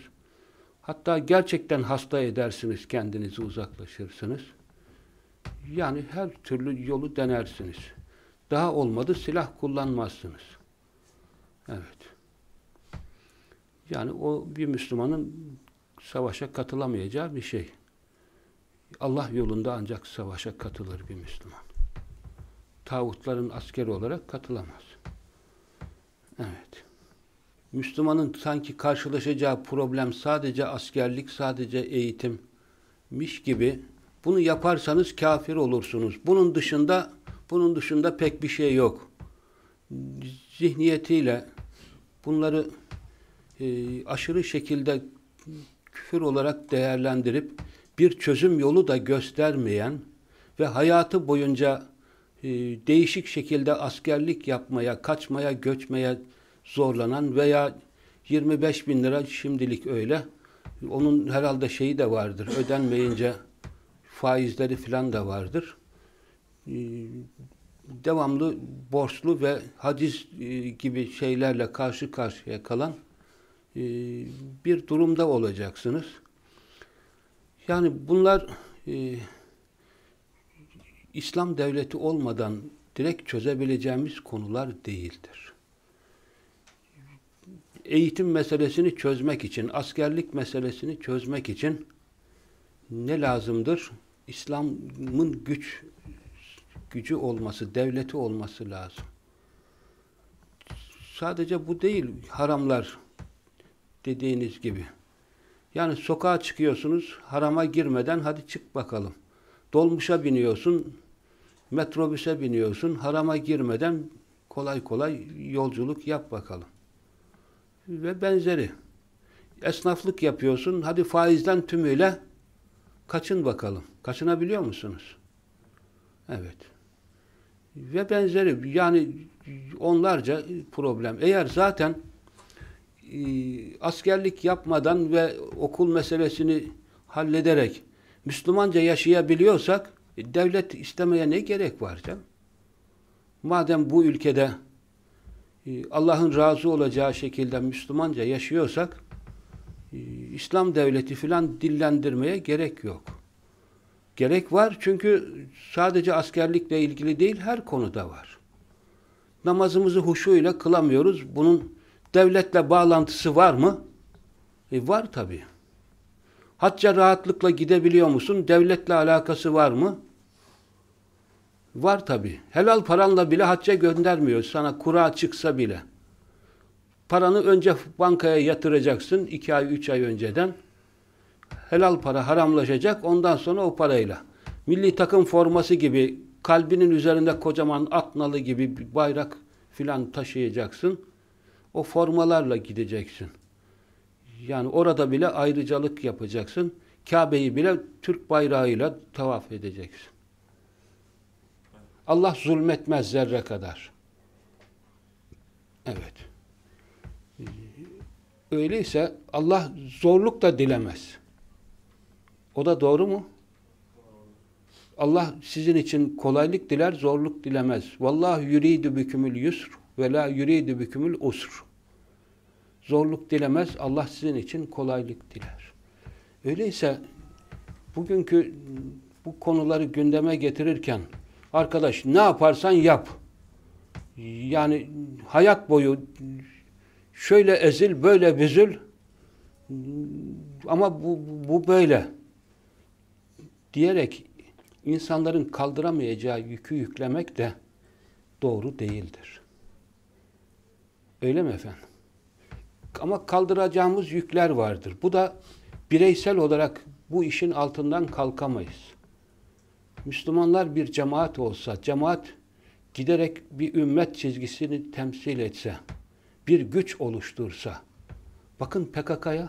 Hatta gerçekten hasta edersiniz, kendinizi uzaklaşırsınız. Yani her türlü yolu denersiniz. Daha olmadı silah kullanmazsınız. Evet. Yani o bir Müslümanın savaşa katılamayacağı bir şey. Allah yolunda ancak savaşa katılır bir Müslüman. Tağutların askeri olarak katılamaz. Evet. Müslümanın sanki karşılaşacağı problem sadece askerlik, sadece eğitimmiş gibi bunu yaparsanız kafir olursunuz. Bunun dışında bunun dışında pek bir şey yok. Zihniyetiyle bunları e, aşırı şekilde küfür olarak değerlendirip bir çözüm yolu da göstermeyen ve hayatı boyunca e, değişik şekilde askerlik yapmaya, kaçmaya, göçmeye zorlanan veya 25 bin lira şimdilik öyle. Onun herhalde şeyi de vardır. Ödenmeyince faizleri filan da vardır. Ee, devamlı borçlu ve haciz e, gibi şeylerle karşı karşıya kalan e, bir durumda olacaksınız. Yani bunlar e, İslam devleti olmadan direkt çözebileceğimiz konular değildir eğitim meselesini çözmek için, askerlik meselesini çözmek için ne lazımdır? İslam'ın güç gücü olması, devleti olması lazım. Sadece bu değil, haramlar dediğiniz gibi. Yani sokağa çıkıyorsunuz, harama girmeden hadi çık bakalım. Dolmuşa biniyorsun, metrobüse biniyorsun, harama girmeden kolay kolay yolculuk yap bakalım ve benzeri. Esnaflık yapıyorsun. Hadi faizden tümüyle kaçın bakalım. Kaçınabiliyor musunuz? Evet. Ve benzeri. Yani onlarca problem. Eğer zaten e, askerlik yapmadan ve okul meselesini hallederek Müslümanca yaşayabiliyorsak e, devlet istemeye ne gerek var canım? Madem bu ülkede Allah'ın razı olacağı şekilde Müslümanca yaşıyorsak e, İslam devleti filan dillendirmeye gerek yok. Gerek var çünkü sadece askerlikle ilgili değil her konuda var. Namazımızı huşuyla kılamıyoruz. Bunun devletle bağlantısı var mı? E var tabii. Hacca rahatlıkla gidebiliyor musun? Devletle alakası var mı? Var tabii. Helal paranla bile hacca göndermiyor sana kura çıksa bile. Paranı önce bankaya yatıracaksın iki ay, üç ay önceden. Helal para haramlaşacak. Ondan sonra o parayla. Milli takım forması gibi kalbinin üzerinde kocaman at nalı gibi bir bayrak filan taşıyacaksın. O formalarla gideceksin. Yani orada bile ayrıcalık yapacaksın. Kabe'yi bile Türk bayrağıyla tavaf edeceksin. Allah zulmetmez zerre kadar. Evet. Öyleyse Allah zorluk da dilemez. O da doğru mu? Allah sizin için kolaylık diler, zorluk dilemez. Vallahi yuridu bükümül yusr ve la yuridu bükümül usr. Zorluk dilemez, Allah sizin için kolaylık diler. Öyleyse bugünkü bu konuları gündeme getirirken arkadaş ne yaparsan yap. Yani hayat boyu şöyle ezil, böyle büzül ama bu, bu böyle diyerek insanların kaldıramayacağı yükü yüklemek de doğru değildir. Öyle mi efendim? Ama kaldıracağımız yükler vardır. Bu da bireysel olarak bu işin altından kalkamayız. Müslümanlar bir cemaat olsa, cemaat giderek bir ümmet çizgisini temsil etse, bir güç oluştursa, bakın PKK'ya,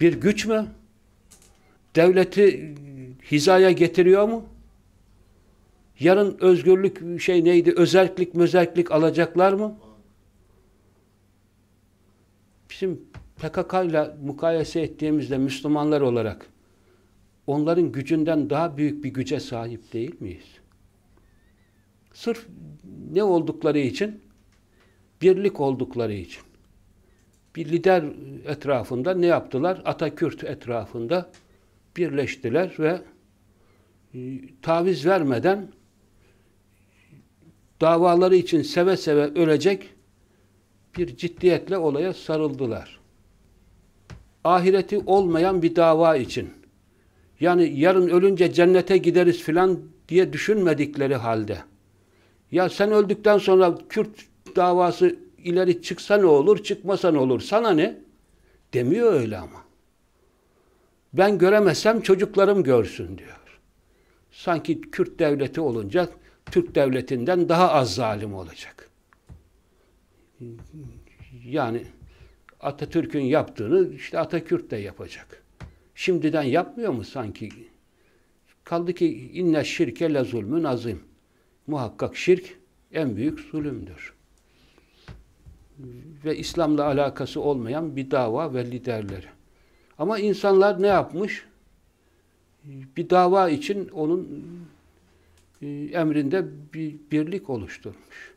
bir güç mü? Devleti hizaya getiriyor mu? Yarın özgürlük şey neydi? Özerklik, mözerklik alacaklar mı? Bizim PKK ile mukayese ettiğimizde Müslümanlar olarak onların gücünden daha büyük bir güce sahip değil miyiz? Sırf ne oldukları için? Birlik oldukları için. Bir lider etrafında ne yaptılar? Atakürt etrafında birleştiler ve e, taviz vermeden davaları için seve seve ölecek bir ciddiyetle olaya sarıldılar. Ahireti olmayan bir dava için yani yarın ölünce cennete gideriz filan diye düşünmedikleri halde ya sen öldükten sonra Kürt davası ileri çıksa ne olur, çıkmasa ne olur, sana ne? Demiyor öyle ama. Ben göremezsem çocuklarım görsün diyor. Sanki Kürt devleti olunca Türk devletinden daha az zalim olacak. Yani Atatürk'ün yaptığını işte Atatürk de yapacak. Şimdiden yapmıyor mu sanki? Kaldı ki inne şirke le zulmün azim. Muhakkak şirk en büyük zulümdür. Ve İslam'la alakası olmayan bir dava ve liderleri. Ama insanlar ne yapmış? Bir dava için onun e, emrinde bir birlik oluşturmuş.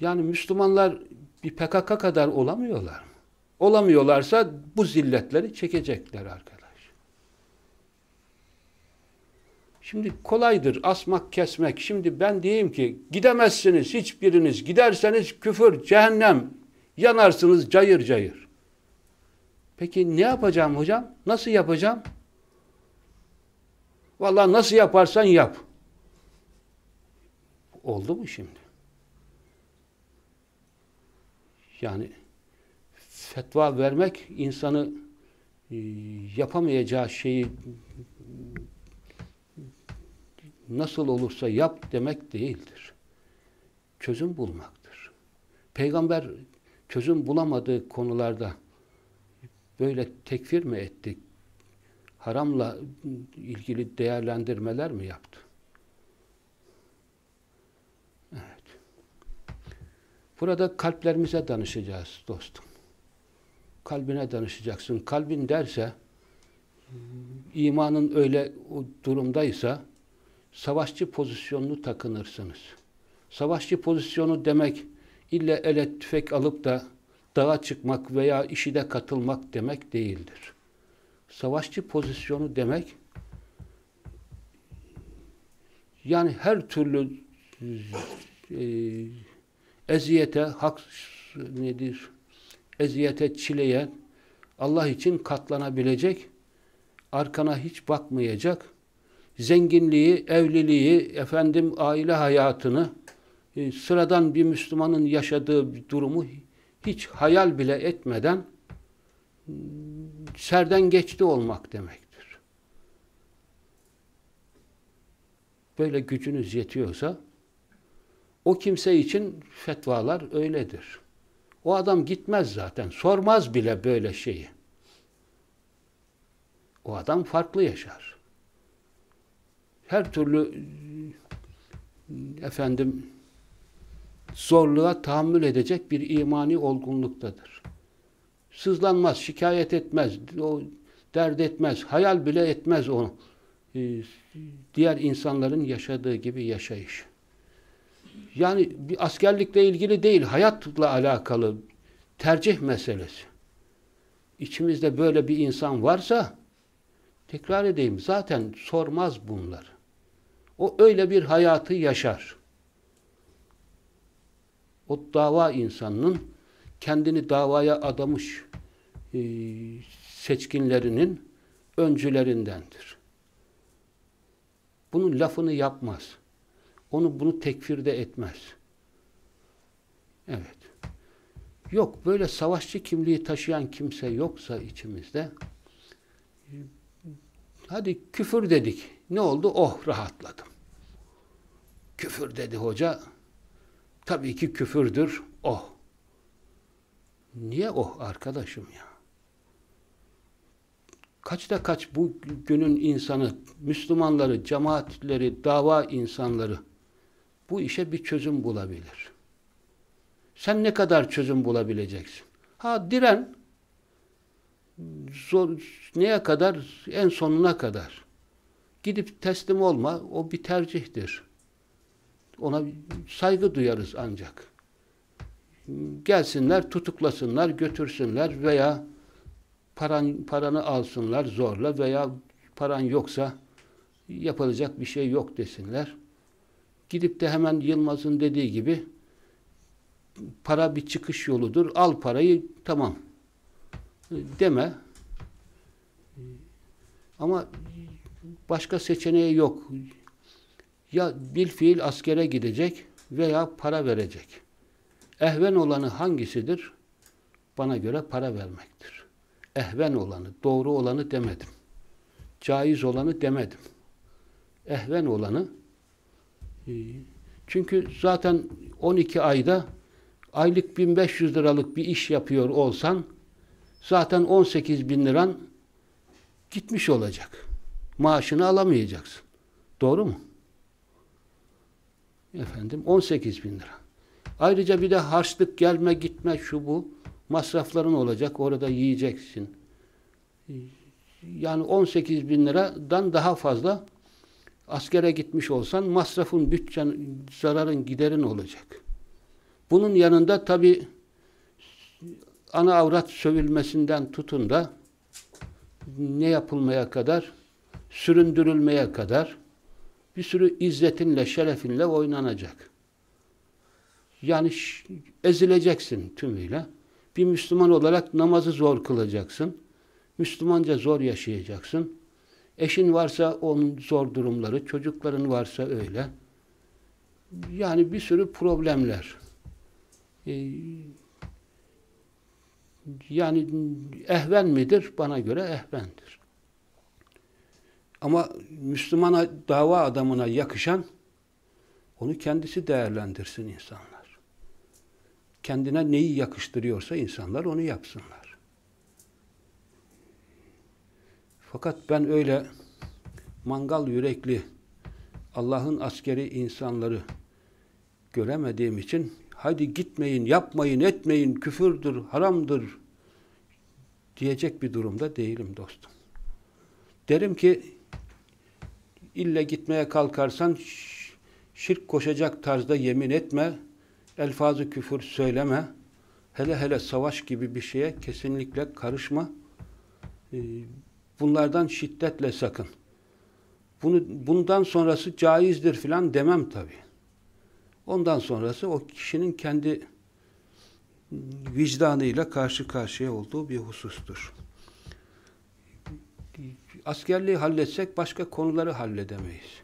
Yani Müslümanlar bir PKK kadar olamıyorlar. Olamıyorlarsa bu zilletleri çekecekler arkadaş. Şimdi kolaydır asmak kesmek. Şimdi ben diyeyim ki gidemezsiniz hiçbiriniz. Giderseniz küfür, cehennem. Yanarsınız cayır cayır. Peki ne yapacağım hocam? Nasıl yapacağım? Vallahi nasıl yaparsan yap. Oldu mu şimdi? Yani fetva vermek insanı e, yapamayacağı şeyi nasıl olursa yap demek değildir. Çözüm bulmaktır. Peygamber çözüm bulamadığı konularda böyle tekfir mi etti? Haramla ilgili değerlendirmeler mi yaptı? Evet. Burada kalplerimize danışacağız dostum. Kalbine danışacaksın. Kalbin derse imanın öyle durumdaysa savaşçı pozisyonunu takınırsınız. Savaşçı pozisyonu demek ille ele tüfek alıp da dağa çıkmak veya işide katılmak demek değildir. Savaşçı pozisyonu demek yani her türlü e, eziyete, hak nedir? Eziyete, çileye Allah için katlanabilecek, arkana hiç bakmayacak, zenginliği, evliliği, efendim aile hayatını, e, sıradan bir Müslümanın yaşadığı bir durumu hiç hayal bile etmeden serden geçti olmak demektir. Böyle gücünüz yetiyorsa o kimse için fetvalar öyledir. O adam gitmez zaten. Sormaz bile böyle şeyi. O adam farklı yaşar. Her türlü efendim zorluğa tahammül edecek bir imani olgunluktadır. Sızlanmaz, şikayet etmez, o dert etmez, hayal bile etmez onu. Ee, diğer insanların yaşadığı gibi yaşayış. Yani bir askerlikle ilgili değil, hayatla alakalı tercih meselesi. İçimizde böyle bir insan varsa tekrar edeyim zaten sormaz bunlar. O öyle bir hayatı yaşar. O dava insanının kendini davaya adamış e, seçkinlerinin öncülerindendir. Bunun lafını yapmaz. Onu bunu tekfirde etmez. Evet. Yok böyle savaşçı kimliği taşıyan kimse yoksa içimizde hadi küfür dedik. Ne oldu? Oh rahatladım. Küfür dedi hoca. Tabii ki küfürdür. Oh. Niye oh arkadaşım ya? Kaçta kaç bu günün insanı, Müslümanları, cemaatleri, dava insanları bu işe bir çözüm bulabilir. Sen ne kadar çözüm bulabileceksin? Ha diren zor, neye kadar? En sonuna kadar. Gidip teslim olma, o bir tercihtir. Ona saygı duyarız ancak. Gelsinler, tutuklasınlar, götürsünler veya paran, paranı alsınlar zorla veya paran yoksa yapılacak bir şey yok desinler. Gidip de hemen Yılmaz'ın dediği gibi para bir çıkış yoludur. Al parayı tamam deme. Ama başka seçeneği yok. Ya bil fiil askere gidecek veya para verecek. Ehven olanı hangisidir? Bana göre para vermektir. Ehven olanı, doğru olanı demedim. Caiz olanı demedim. Ehven olanı çünkü zaten 12 ayda aylık 1500 liralık bir iş yapıyor olsan zaten 18 bin liran gitmiş olacak. Maaşını alamayacaksın. Doğru mu? Efendim 18 bin lira. Ayrıca bir de harçlık gelme gitme şu bu masrafların olacak. Orada yiyeceksin. Yani 18 bin liradan daha fazla askere gitmiş olsan masrafın, bütçen, zararın, giderin olacak. Bunun yanında tabi ana avrat sövülmesinden tutun da ne yapılmaya kadar süründürülmeye kadar bir sürü izzetinle, şerefinle oynanacak. Yani ezileceksin tümüyle. Bir Müslüman olarak namazı zor kılacaksın. Müslümanca zor yaşayacaksın. Eşin varsa onun zor durumları, çocukların varsa öyle. Yani bir sürü problemler. Ee, yani ehven midir? Bana göre ehvendir. Ama Müslümana, dava adamına yakışan onu kendisi değerlendirsin insanlar. Kendine neyi yakıştırıyorsa insanlar onu yapsınlar. Fakat ben öyle mangal yürekli Allah'ın askeri insanları göremediğim için hadi gitmeyin, yapmayın, etmeyin, küfürdür, haramdır diyecek bir durumda değilim dostum. Derim ki ille gitmeye kalkarsan şirk koşacak tarzda yemin etme, elfazı küfür söyleme, hele hele savaş gibi bir şeye kesinlikle karışma. Ee, bunlardan şiddetle sakın. Bunu, bundan sonrası caizdir filan demem tabi. Ondan sonrası o kişinin kendi vicdanıyla karşı karşıya olduğu bir husustur. Askerliği halletsek başka konuları halledemeyiz.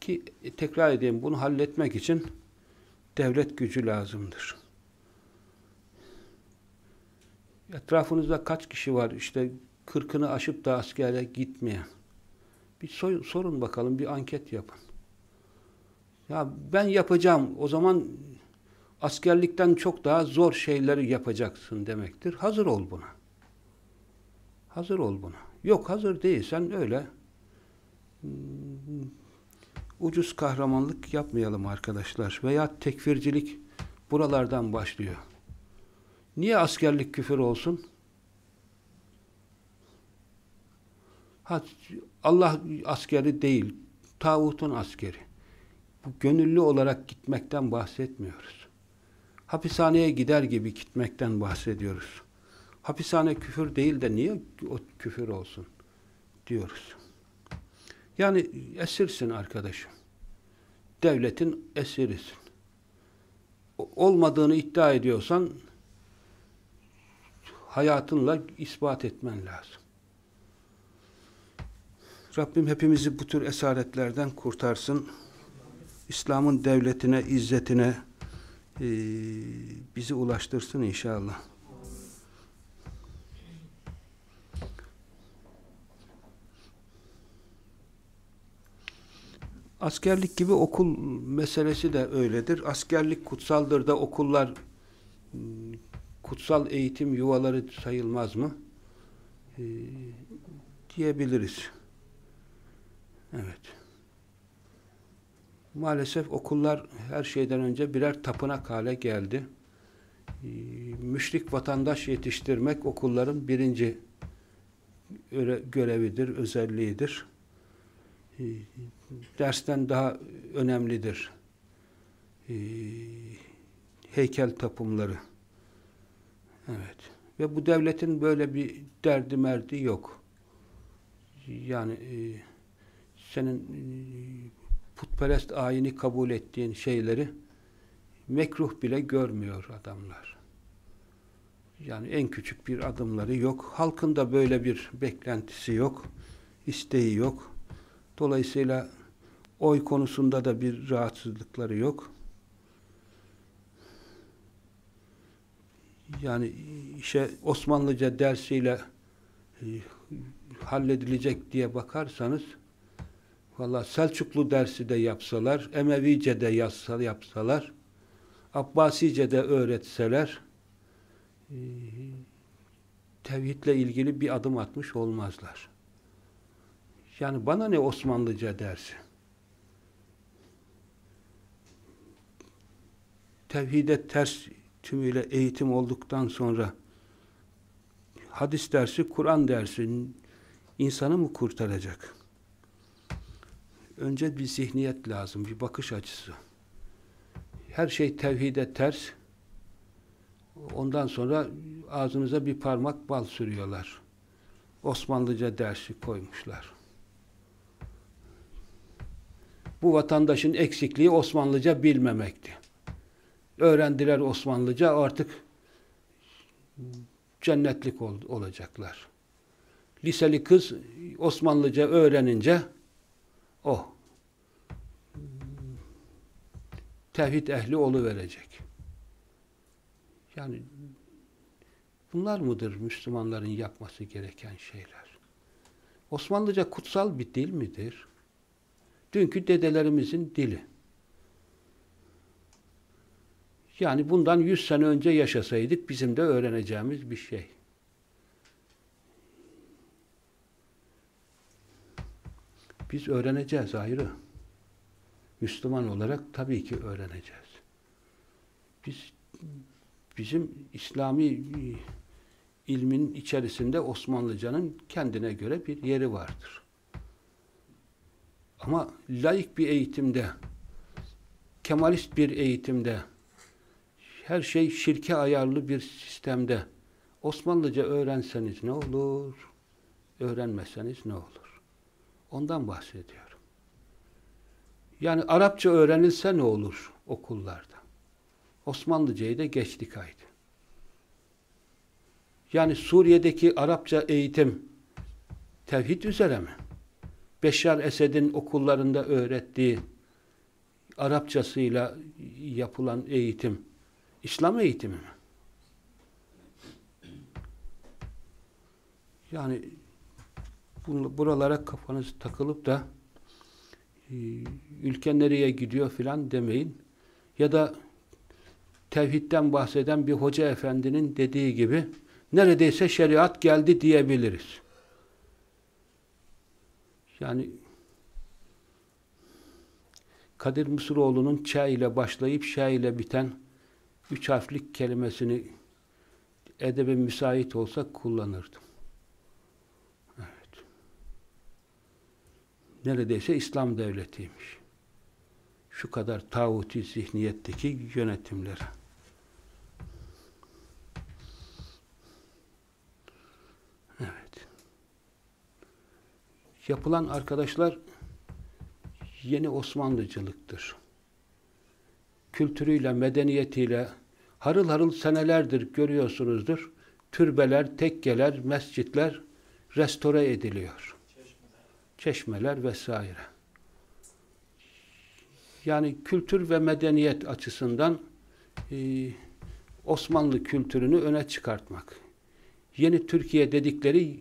Ki tekrar edeyim bunu halletmek için devlet gücü lazımdır. Etrafınızda kaç kişi var işte kırkını aşıp da askere gitmeyen? Bir sorun bakalım, bir anket yapın. Ya ben yapacağım, o zaman askerlikten çok daha zor şeyleri yapacaksın demektir. Hazır ol buna. Hazır ol buna. Yok hazır değilsen öyle hmm, ucuz kahramanlık yapmayalım arkadaşlar. Veya tekfircilik buralardan başlıyor. Niye askerlik küfür olsun? Allah askeri değil, tağutun askeri. Bu gönüllü olarak gitmekten bahsetmiyoruz. Hapishaneye gider gibi gitmekten bahsediyoruz. Hapishane küfür değil de niye o küfür olsun diyoruz. Yani esirsin arkadaşım. Devletin esirisin. Olmadığını iddia ediyorsan hayatınla ispat etmen lazım. Rabbim hepimizi bu tür esaretlerden kurtarsın. İslam'ın devletine, izzetine e, bizi ulaştırsın inşallah. Askerlik gibi okul meselesi de öyledir. Askerlik kutsaldır da okullar hmm, kutsal eğitim yuvaları sayılmaz mı? Ee, diyebiliriz. Evet. Maalesef okullar her şeyden önce birer tapınak hale geldi. Ee, müşrik vatandaş yetiştirmek okulların birinci görevidir, özelliğidir. Ee, dersten daha önemlidir. Ee, heykel tapımları. Evet. Ve bu devletin böyle bir derdi merdi yok. Yani e, senin e, putperest ayini kabul ettiğin şeyleri mekruh bile görmüyor adamlar. Yani en küçük bir adımları yok. Halkın da böyle bir beklentisi yok. isteği yok. Dolayısıyla oy konusunda da bir rahatsızlıkları yok. Yani işe Osmanlıca dersiyle e, halledilecek diye bakarsanız valla Selçuklu dersi de yapsalar, Emevice de yazsa, yapsalar, Abbasice de öğretseler e, tevhidle ilgili bir adım atmış olmazlar. Yani bana ne Osmanlıca dersi? Tevhide ters tümüyle eğitim olduktan sonra hadis dersi, Kur'an dersi insanı mı kurtaracak? Önce bir zihniyet lazım, bir bakış açısı. Her şey tevhide ters. Ondan sonra ağzınıza bir parmak bal sürüyorlar. Osmanlıca dersi koymuşlar. Bu vatandaşın eksikliği Osmanlıca bilmemekti. Öğrendiler Osmanlıca artık cennetlik ol olacaklar. Liseli kız Osmanlıca öğrenince o tevhid ehli olu verecek. Yani bunlar mıdır Müslümanların yapması gereken şeyler? Osmanlıca kutsal bir dil midir? Dünkü dedelerimizin dili. Yani bundan yüz sene önce yaşasaydık bizim de öğreneceğimiz bir şey. Biz öğreneceğiz ayrı. Müslüman olarak tabii ki öğreneceğiz. Biz bizim İslami ilmin içerisinde Osmanlıcanın kendine göre bir yeri vardır. Ama laik bir eğitimde, kemalist bir eğitimde her şey şirke ayarlı bir sistemde. Osmanlıca öğrenseniz ne olur? Öğrenmezseniz ne olur? Ondan bahsediyorum. Yani Arapça öğrenilse ne olur okullarda? Osmanlıcayı da geçtik haydi. Yani Suriye'deki Arapça eğitim tevhid üzere mi? Beşar Esed'in okullarında öğrettiği Arapçasıyla yapılan eğitim İslam eğitimi mi? Yani buralara kafanız takılıp da e, ülke nereye gidiyor filan demeyin. Ya da tevhidden bahseden bir hoca efendinin dediği gibi neredeyse şeriat geldi diyebiliriz. Yani Kadir Mısıroğlu'nun Ç ile başlayıp Ş ile biten üç harflik kelimesini edebe müsait olsa kullanırdım. Neredeyse İslam devletiymiş. Şu kadar tağuti zihniyetteki yönetimlere. Evet. Yapılan arkadaşlar yeni Osmanlıcılıktır. Kültürüyle, medeniyetiyle harıl harıl senelerdir görüyorsunuzdur. Türbeler, tekkeler, mescitler restore ediliyor. Çeşmeler, vesaire. Yani kültür ve medeniyet açısından e, Osmanlı kültürünü öne çıkartmak. Yeni Türkiye dedikleri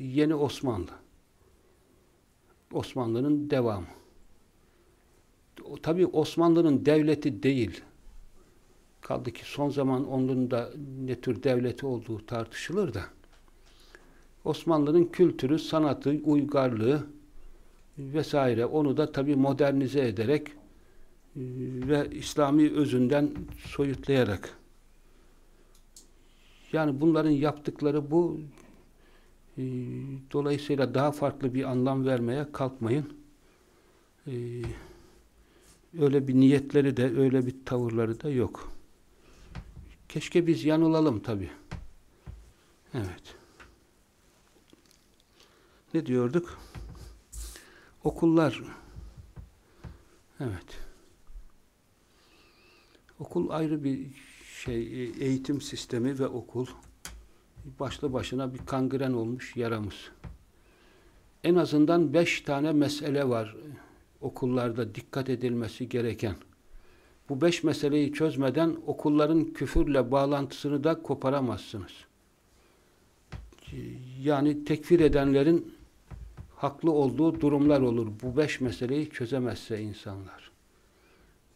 yeni Osmanlı. Osmanlı'nın devamı. Tabi Osmanlı'nın devleti değil. Kaldı ki son zaman onun da ne tür devleti olduğu tartışılır da. Osmanlı'nın kültürü, sanatı, uygarlığı vesaire onu da tabi modernize ederek e, ve İslami özünden soyutlayarak yani bunların yaptıkları bu e, dolayısıyla daha farklı bir anlam vermeye kalkmayın. E, öyle bir niyetleri de öyle bir tavırları da yok. Keşke biz yanılalım tabi. Evet. Ne diyorduk? Okullar. Evet. Okul ayrı bir şey, eğitim sistemi ve okul başlı başına bir kangren olmuş yaramız. En azından beş tane mesele var okullarda dikkat edilmesi gereken. Bu beş meseleyi çözmeden okulların küfürle bağlantısını da koparamazsınız. Yani tekfir edenlerin haklı olduğu durumlar olur. Bu beş meseleyi çözemezse insanlar.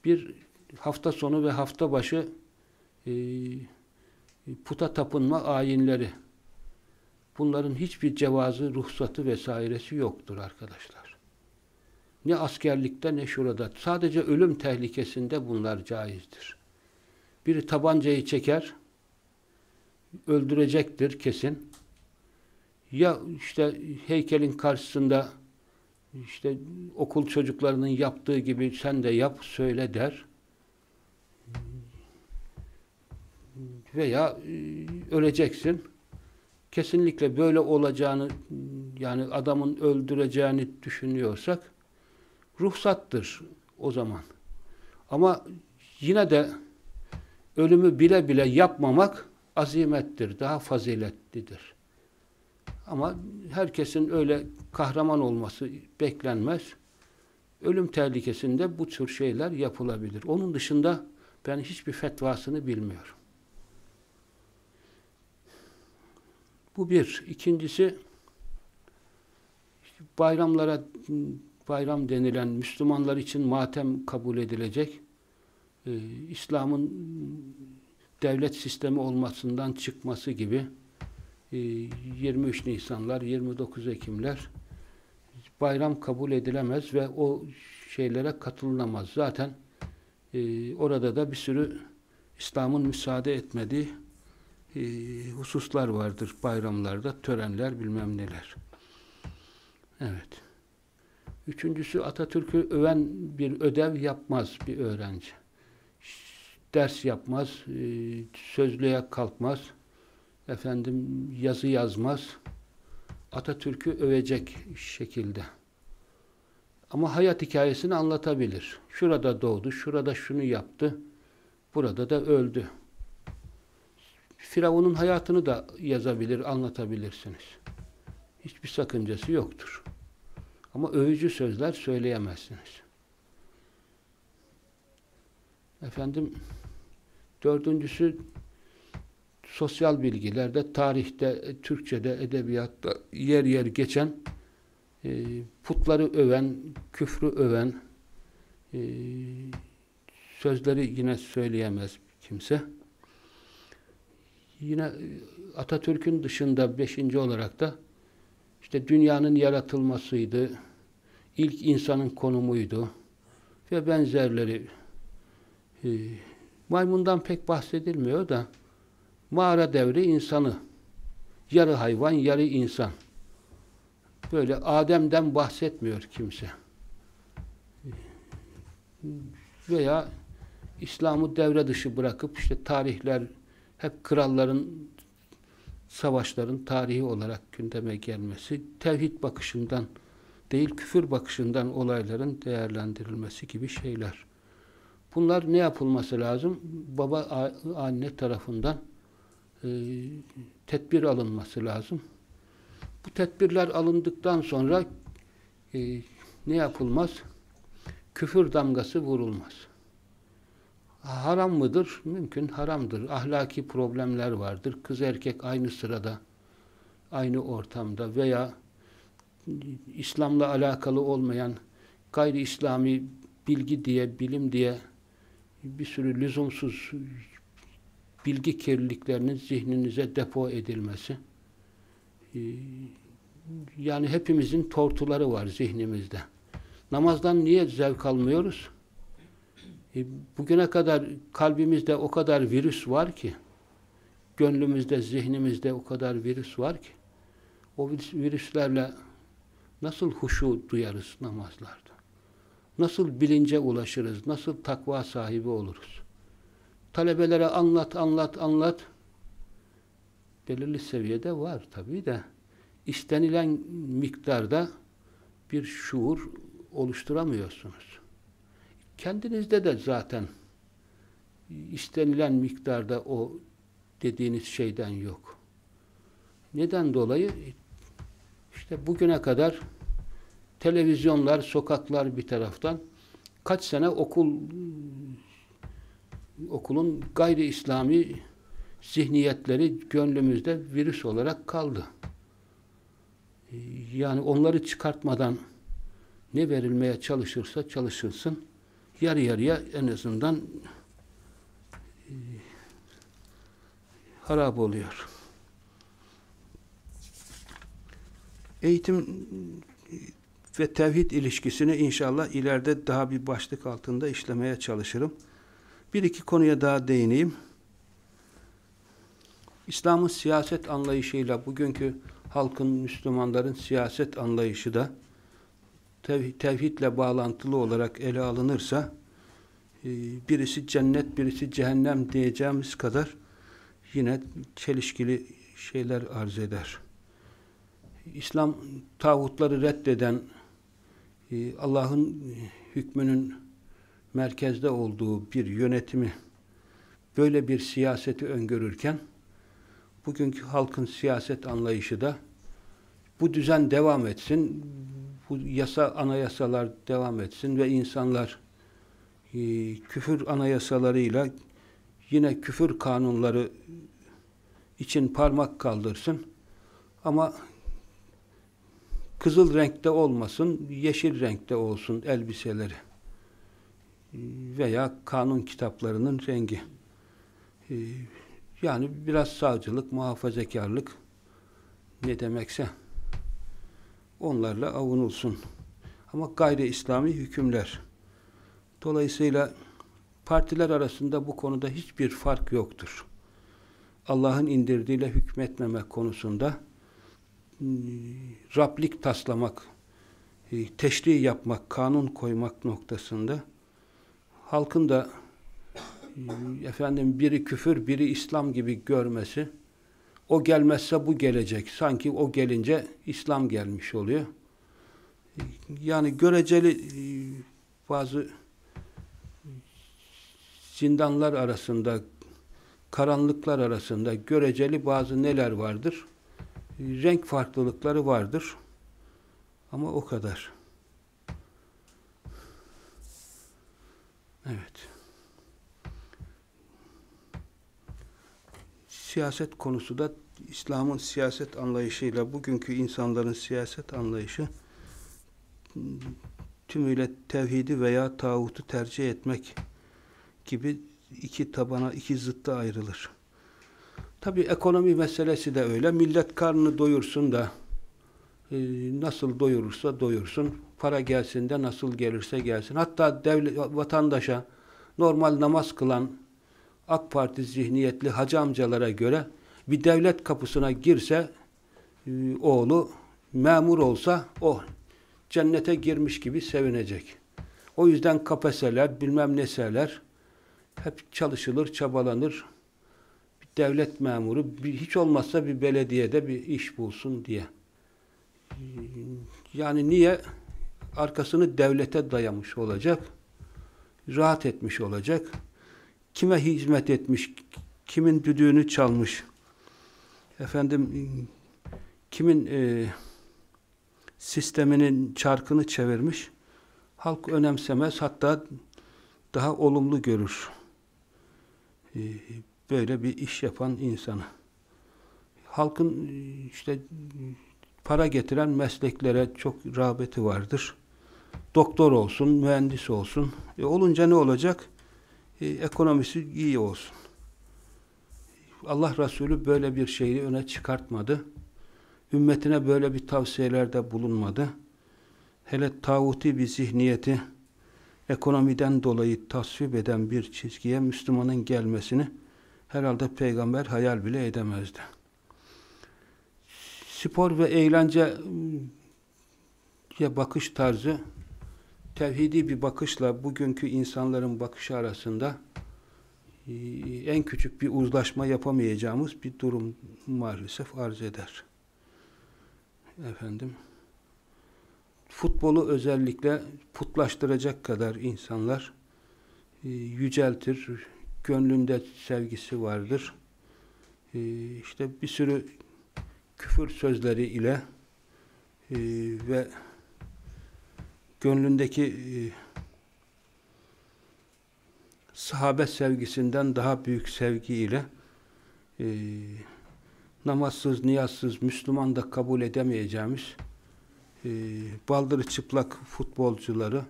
Bir hafta sonu ve hafta başı e, puta tapınma ayinleri. Bunların hiçbir cevazı, ruhsatı vesairesi yoktur arkadaşlar. Ne askerlikte ne şurada. Sadece ölüm tehlikesinde bunlar caizdir. Biri tabancayı çeker, öldürecektir kesin. Ya işte heykelin karşısında işte okul çocuklarının yaptığı gibi sen de yap, söyle der. Veya e, öleceksin. Kesinlikle böyle olacağını yani adamın öldüreceğini düşünüyorsak ruhsattır o zaman. Ama yine de ölümü bile bile yapmamak azimettir, daha faziletlidir. Ama herkesin öyle kahraman olması beklenmez. Ölüm tehlikesinde bu tür şeyler yapılabilir. Onun dışında ben hiçbir fetvasını bilmiyorum. Bu bir. İkincisi bayramlara bayram denilen Müslümanlar için matem kabul edilecek e, İslam'ın devlet sistemi olmasından çıkması gibi 23 Nisanlar, 29 Ekimler bayram kabul edilemez ve o şeylere katılınamaz. Zaten e, orada da bir sürü İslam'ın müsaade etmediği e, hususlar vardır bayramlarda, törenler bilmem neler. Evet. Üçüncüsü Atatürk'ü öven bir ödev yapmaz bir öğrenci. ders yapmaz, e, sözlüğe kalkmaz, efendim yazı yazmaz. Atatürk'ü övecek şekilde. Ama hayat hikayesini anlatabilir. Şurada doğdu, şurada şunu yaptı, burada da öldü. Firavun'un hayatını da yazabilir, anlatabilirsiniz. Hiçbir sakıncası yoktur. Ama övücü sözler söyleyemezsiniz. Efendim, dördüncüsü sosyal bilgilerde, tarihte, Türkçe'de, edebiyatta yer yer geçen e, putları öven, küfrü öven e, sözleri yine söyleyemez kimse. Yine e, Atatürk'ün dışında beşinci olarak da işte dünyanın yaratılmasıydı, ilk insanın konumuydu ve benzerleri. E, maymundan pek bahsedilmiyor da mağara devri insanı, yarı hayvan, yarı insan. Böyle Adem'den bahsetmiyor kimse. Veya İslam'ı devre dışı bırakıp işte tarihler hep kralların savaşların tarihi olarak gündeme gelmesi, tevhid bakışından değil küfür bakışından olayların değerlendirilmesi gibi şeyler. Bunlar ne yapılması lazım? Baba anne tarafından e, tedbir alınması lazım. Bu tedbirler alındıktan sonra e, ne yapılmaz? Küfür damgası vurulmaz. Haram mıdır? Mümkün haramdır. Ahlaki problemler vardır. Kız erkek aynı sırada, aynı ortamda veya İslam'la alakalı olmayan gayri İslami bilgi diye, bilim diye bir sürü lüzumsuz bilgi kirliliklerinin zihninize depo edilmesi ee, yani hepimizin tortuları var zihnimizde. Namazdan niye zevk almıyoruz? E, bugüne kadar kalbimizde o kadar virüs var ki, gönlümüzde, zihnimizde o kadar virüs var ki, o virüslerle nasıl huşu duyarız namazlarda? Nasıl bilince ulaşırız? Nasıl takva sahibi oluruz? Talebelere anlat, anlat, anlat belirli seviyede var tabii de istenilen miktarda bir şuur oluşturamıyorsunuz. Kendinizde de zaten istenilen miktarda o dediğiniz şeyden yok. Neden dolayı? İşte bugüne kadar televizyonlar, sokaklar bir taraftan kaç sene okul okulun gayri İslami zihniyetleri gönlümüzde virüs olarak kaldı. Yani onları çıkartmadan ne verilmeye çalışırsa çalışılsın yarı yarıya en azından e, harap oluyor. Eğitim ve tevhid ilişkisini inşallah ileride daha bir başlık altında işlemeye çalışırım. Bir iki konuya daha değineyim. İslam'ın siyaset anlayışıyla bugünkü halkın, Müslümanların siyaset anlayışı da tev tevhidle bağlantılı olarak ele alınırsa e, birisi cennet, birisi cehennem diyeceğimiz kadar yine çelişkili şeyler arz eder. İslam tağutları reddeden e, Allah'ın hükmünün merkezde olduğu bir yönetimi böyle bir siyaseti öngörürken bugünkü halkın siyaset anlayışı da bu düzen devam etsin, bu yasa anayasalar devam etsin ve insanlar e, küfür anayasalarıyla yine küfür kanunları için parmak kaldırsın. Ama kızıl renkte olmasın, yeşil renkte olsun elbiseleri veya kanun kitaplarının rengi. E, yani biraz sağcılık, muhafazakarlık ne demekse onlarla avunulsun. Ama gayri İslami hükümler. Dolayısıyla partiler arasında bu konuda hiçbir fark yoktur. Allah'ın indirdiğiyle hükmetmeme konusunda Rablik taslamak, ıı, teşri yapmak, kanun koymak noktasında halkın da e, efendim biri küfür, biri İslam gibi görmesi, o gelmezse bu gelecek. Sanki o gelince İslam gelmiş oluyor. Yani göreceli e, bazı zindanlar arasında, karanlıklar arasında göreceli bazı neler vardır? Renk farklılıkları vardır. Ama o kadar. Evet. Siyaset konusu da İslam'ın siyaset anlayışıyla bugünkü insanların siyaset anlayışı tümüyle tevhidi veya tağutu tercih etmek gibi iki tabana, iki zıtta ayrılır. Tabi ekonomi meselesi de öyle. Millet karnını doyursun da nasıl doyurursa doyursun. Para gelsin de nasıl gelirse gelsin. Hatta devlet, vatandaşa normal namaz kılan AK Parti zihniyetli hacı amcalara göre bir devlet kapısına girse e, oğlu memur olsa o cennete girmiş gibi sevinecek. O yüzden kapeseler, bilmem neseler hep çalışılır, çabalanır. Bir devlet memuru bir, hiç olmazsa bir belediyede bir iş bulsun diye. Yani niye? Arkasını devlete dayamış olacak. Rahat etmiş olacak. Kime hizmet etmiş, kimin düdüğünü çalmış, efendim kimin e, sisteminin çarkını çevirmiş, halk önemsemez, hatta daha olumlu görür. E, böyle bir iş yapan insanı. Halkın işte para getiren mesleklere çok rağbeti vardır. Doktor olsun, mühendis olsun. E olunca ne olacak? E, ekonomisi iyi olsun. Allah Resulü böyle bir şeyi öne çıkartmadı. Ümmetine böyle bir tavsiyelerde bulunmadı. Hele tağuti bir zihniyeti ekonomiden dolayı tasvip eden bir çizgiye Müslümanın gelmesini herhalde peygamber hayal bile edemezdi. Spor ve eğlence ya bakış tarzı tevhidi bir bakışla bugünkü insanların bakışı arasında e, en küçük bir uzlaşma yapamayacağımız bir durum maalesef arz eder. Efendim futbolu özellikle putlaştıracak kadar insanlar e, yüceltir, gönlünde sevgisi vardır. İşte bir sürü küfür sözleri ile e, ve gönlündeki e, sahabe sevgisinden daha büyük sevgi ile e, namazsız, niyazsız, Müslüman da kabul edemeyeceğimiz e, baldırı çıplak futbolcuları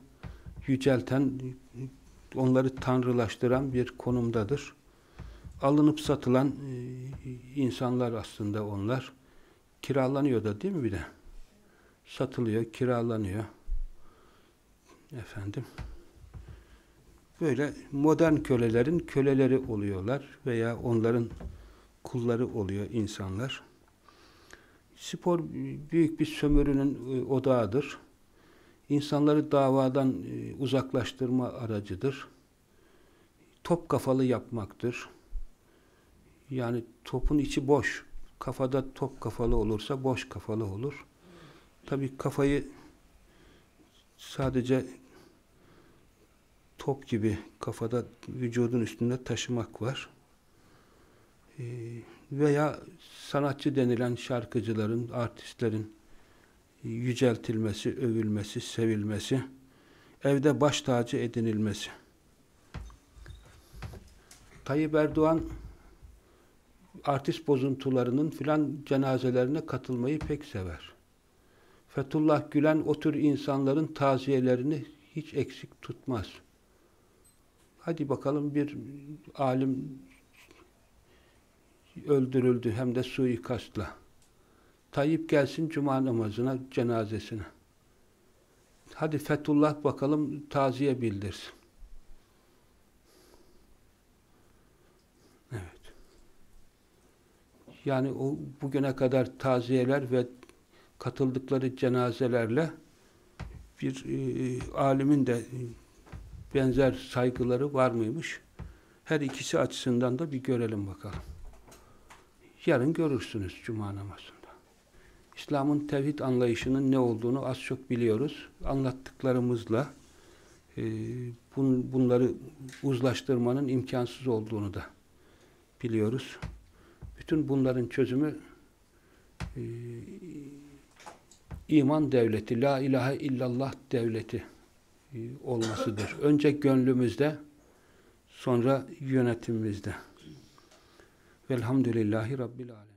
yücelten, onları tanrılaştıran bir konumdadır. Alınıp satılan e, insanlar aslında onlar. Kiralanıyor da değil mi bir de? Satılıyor, kiralanıyor. Efendim. Böyle modern kölelerin köleleri oluyorlar veya onların kulları oluyor insanlar. Spor büyük bir sömürünün e, odağıdır. İnsanları davadan e, uzaklaştırma aracıdır. Top kafalı yapmaktır. Yani topun içi boş. Kafada top kafalı olursa boş kafalı olur. Tabi kafayı sadece top gibi kafada vücudun üstünde taşımak var. Ee, veya sanatçı denilen şarkıcıların, artistlerin yüceltilmesi, övülmesi, sevilmesi, evde baş tacı edinilmesi. Tayyip Erdoğan artist bozuntularının filan cenazelerine katılmayı pek sever. Fethullah Gülen o tür insanların taziyelerini hiç eksik tutmaz. Hadi bakalım bir alim öldürüldü hem de suikastla. Tayyip gelsin cuma namazına, cenazesine. Hadi Fethullah bakalım taziye bildirsin. Yani o bugüne kadar taziyeler ve katıldıkları cenazelerle bir e, alimin de benzer saygıları var mıymış? Her ikisi açısından da bir görelim bakalım. Yarın görürsünüz Cuma namazında. İslam'ın tevhid anlayışının ne olduğunu az çok biliyoruz. Anlattıklarımızla e, bun, bunları uzlaştırmanın imkansız olduğunu da biliyoruz. Bütün bunların çözümü e, iman devleti, la ilahe illallah devleti e, olmasıdır. Önce gönlümüzde, sonra yönetimimizde. Velhamdülillahi Rabbil Alemin.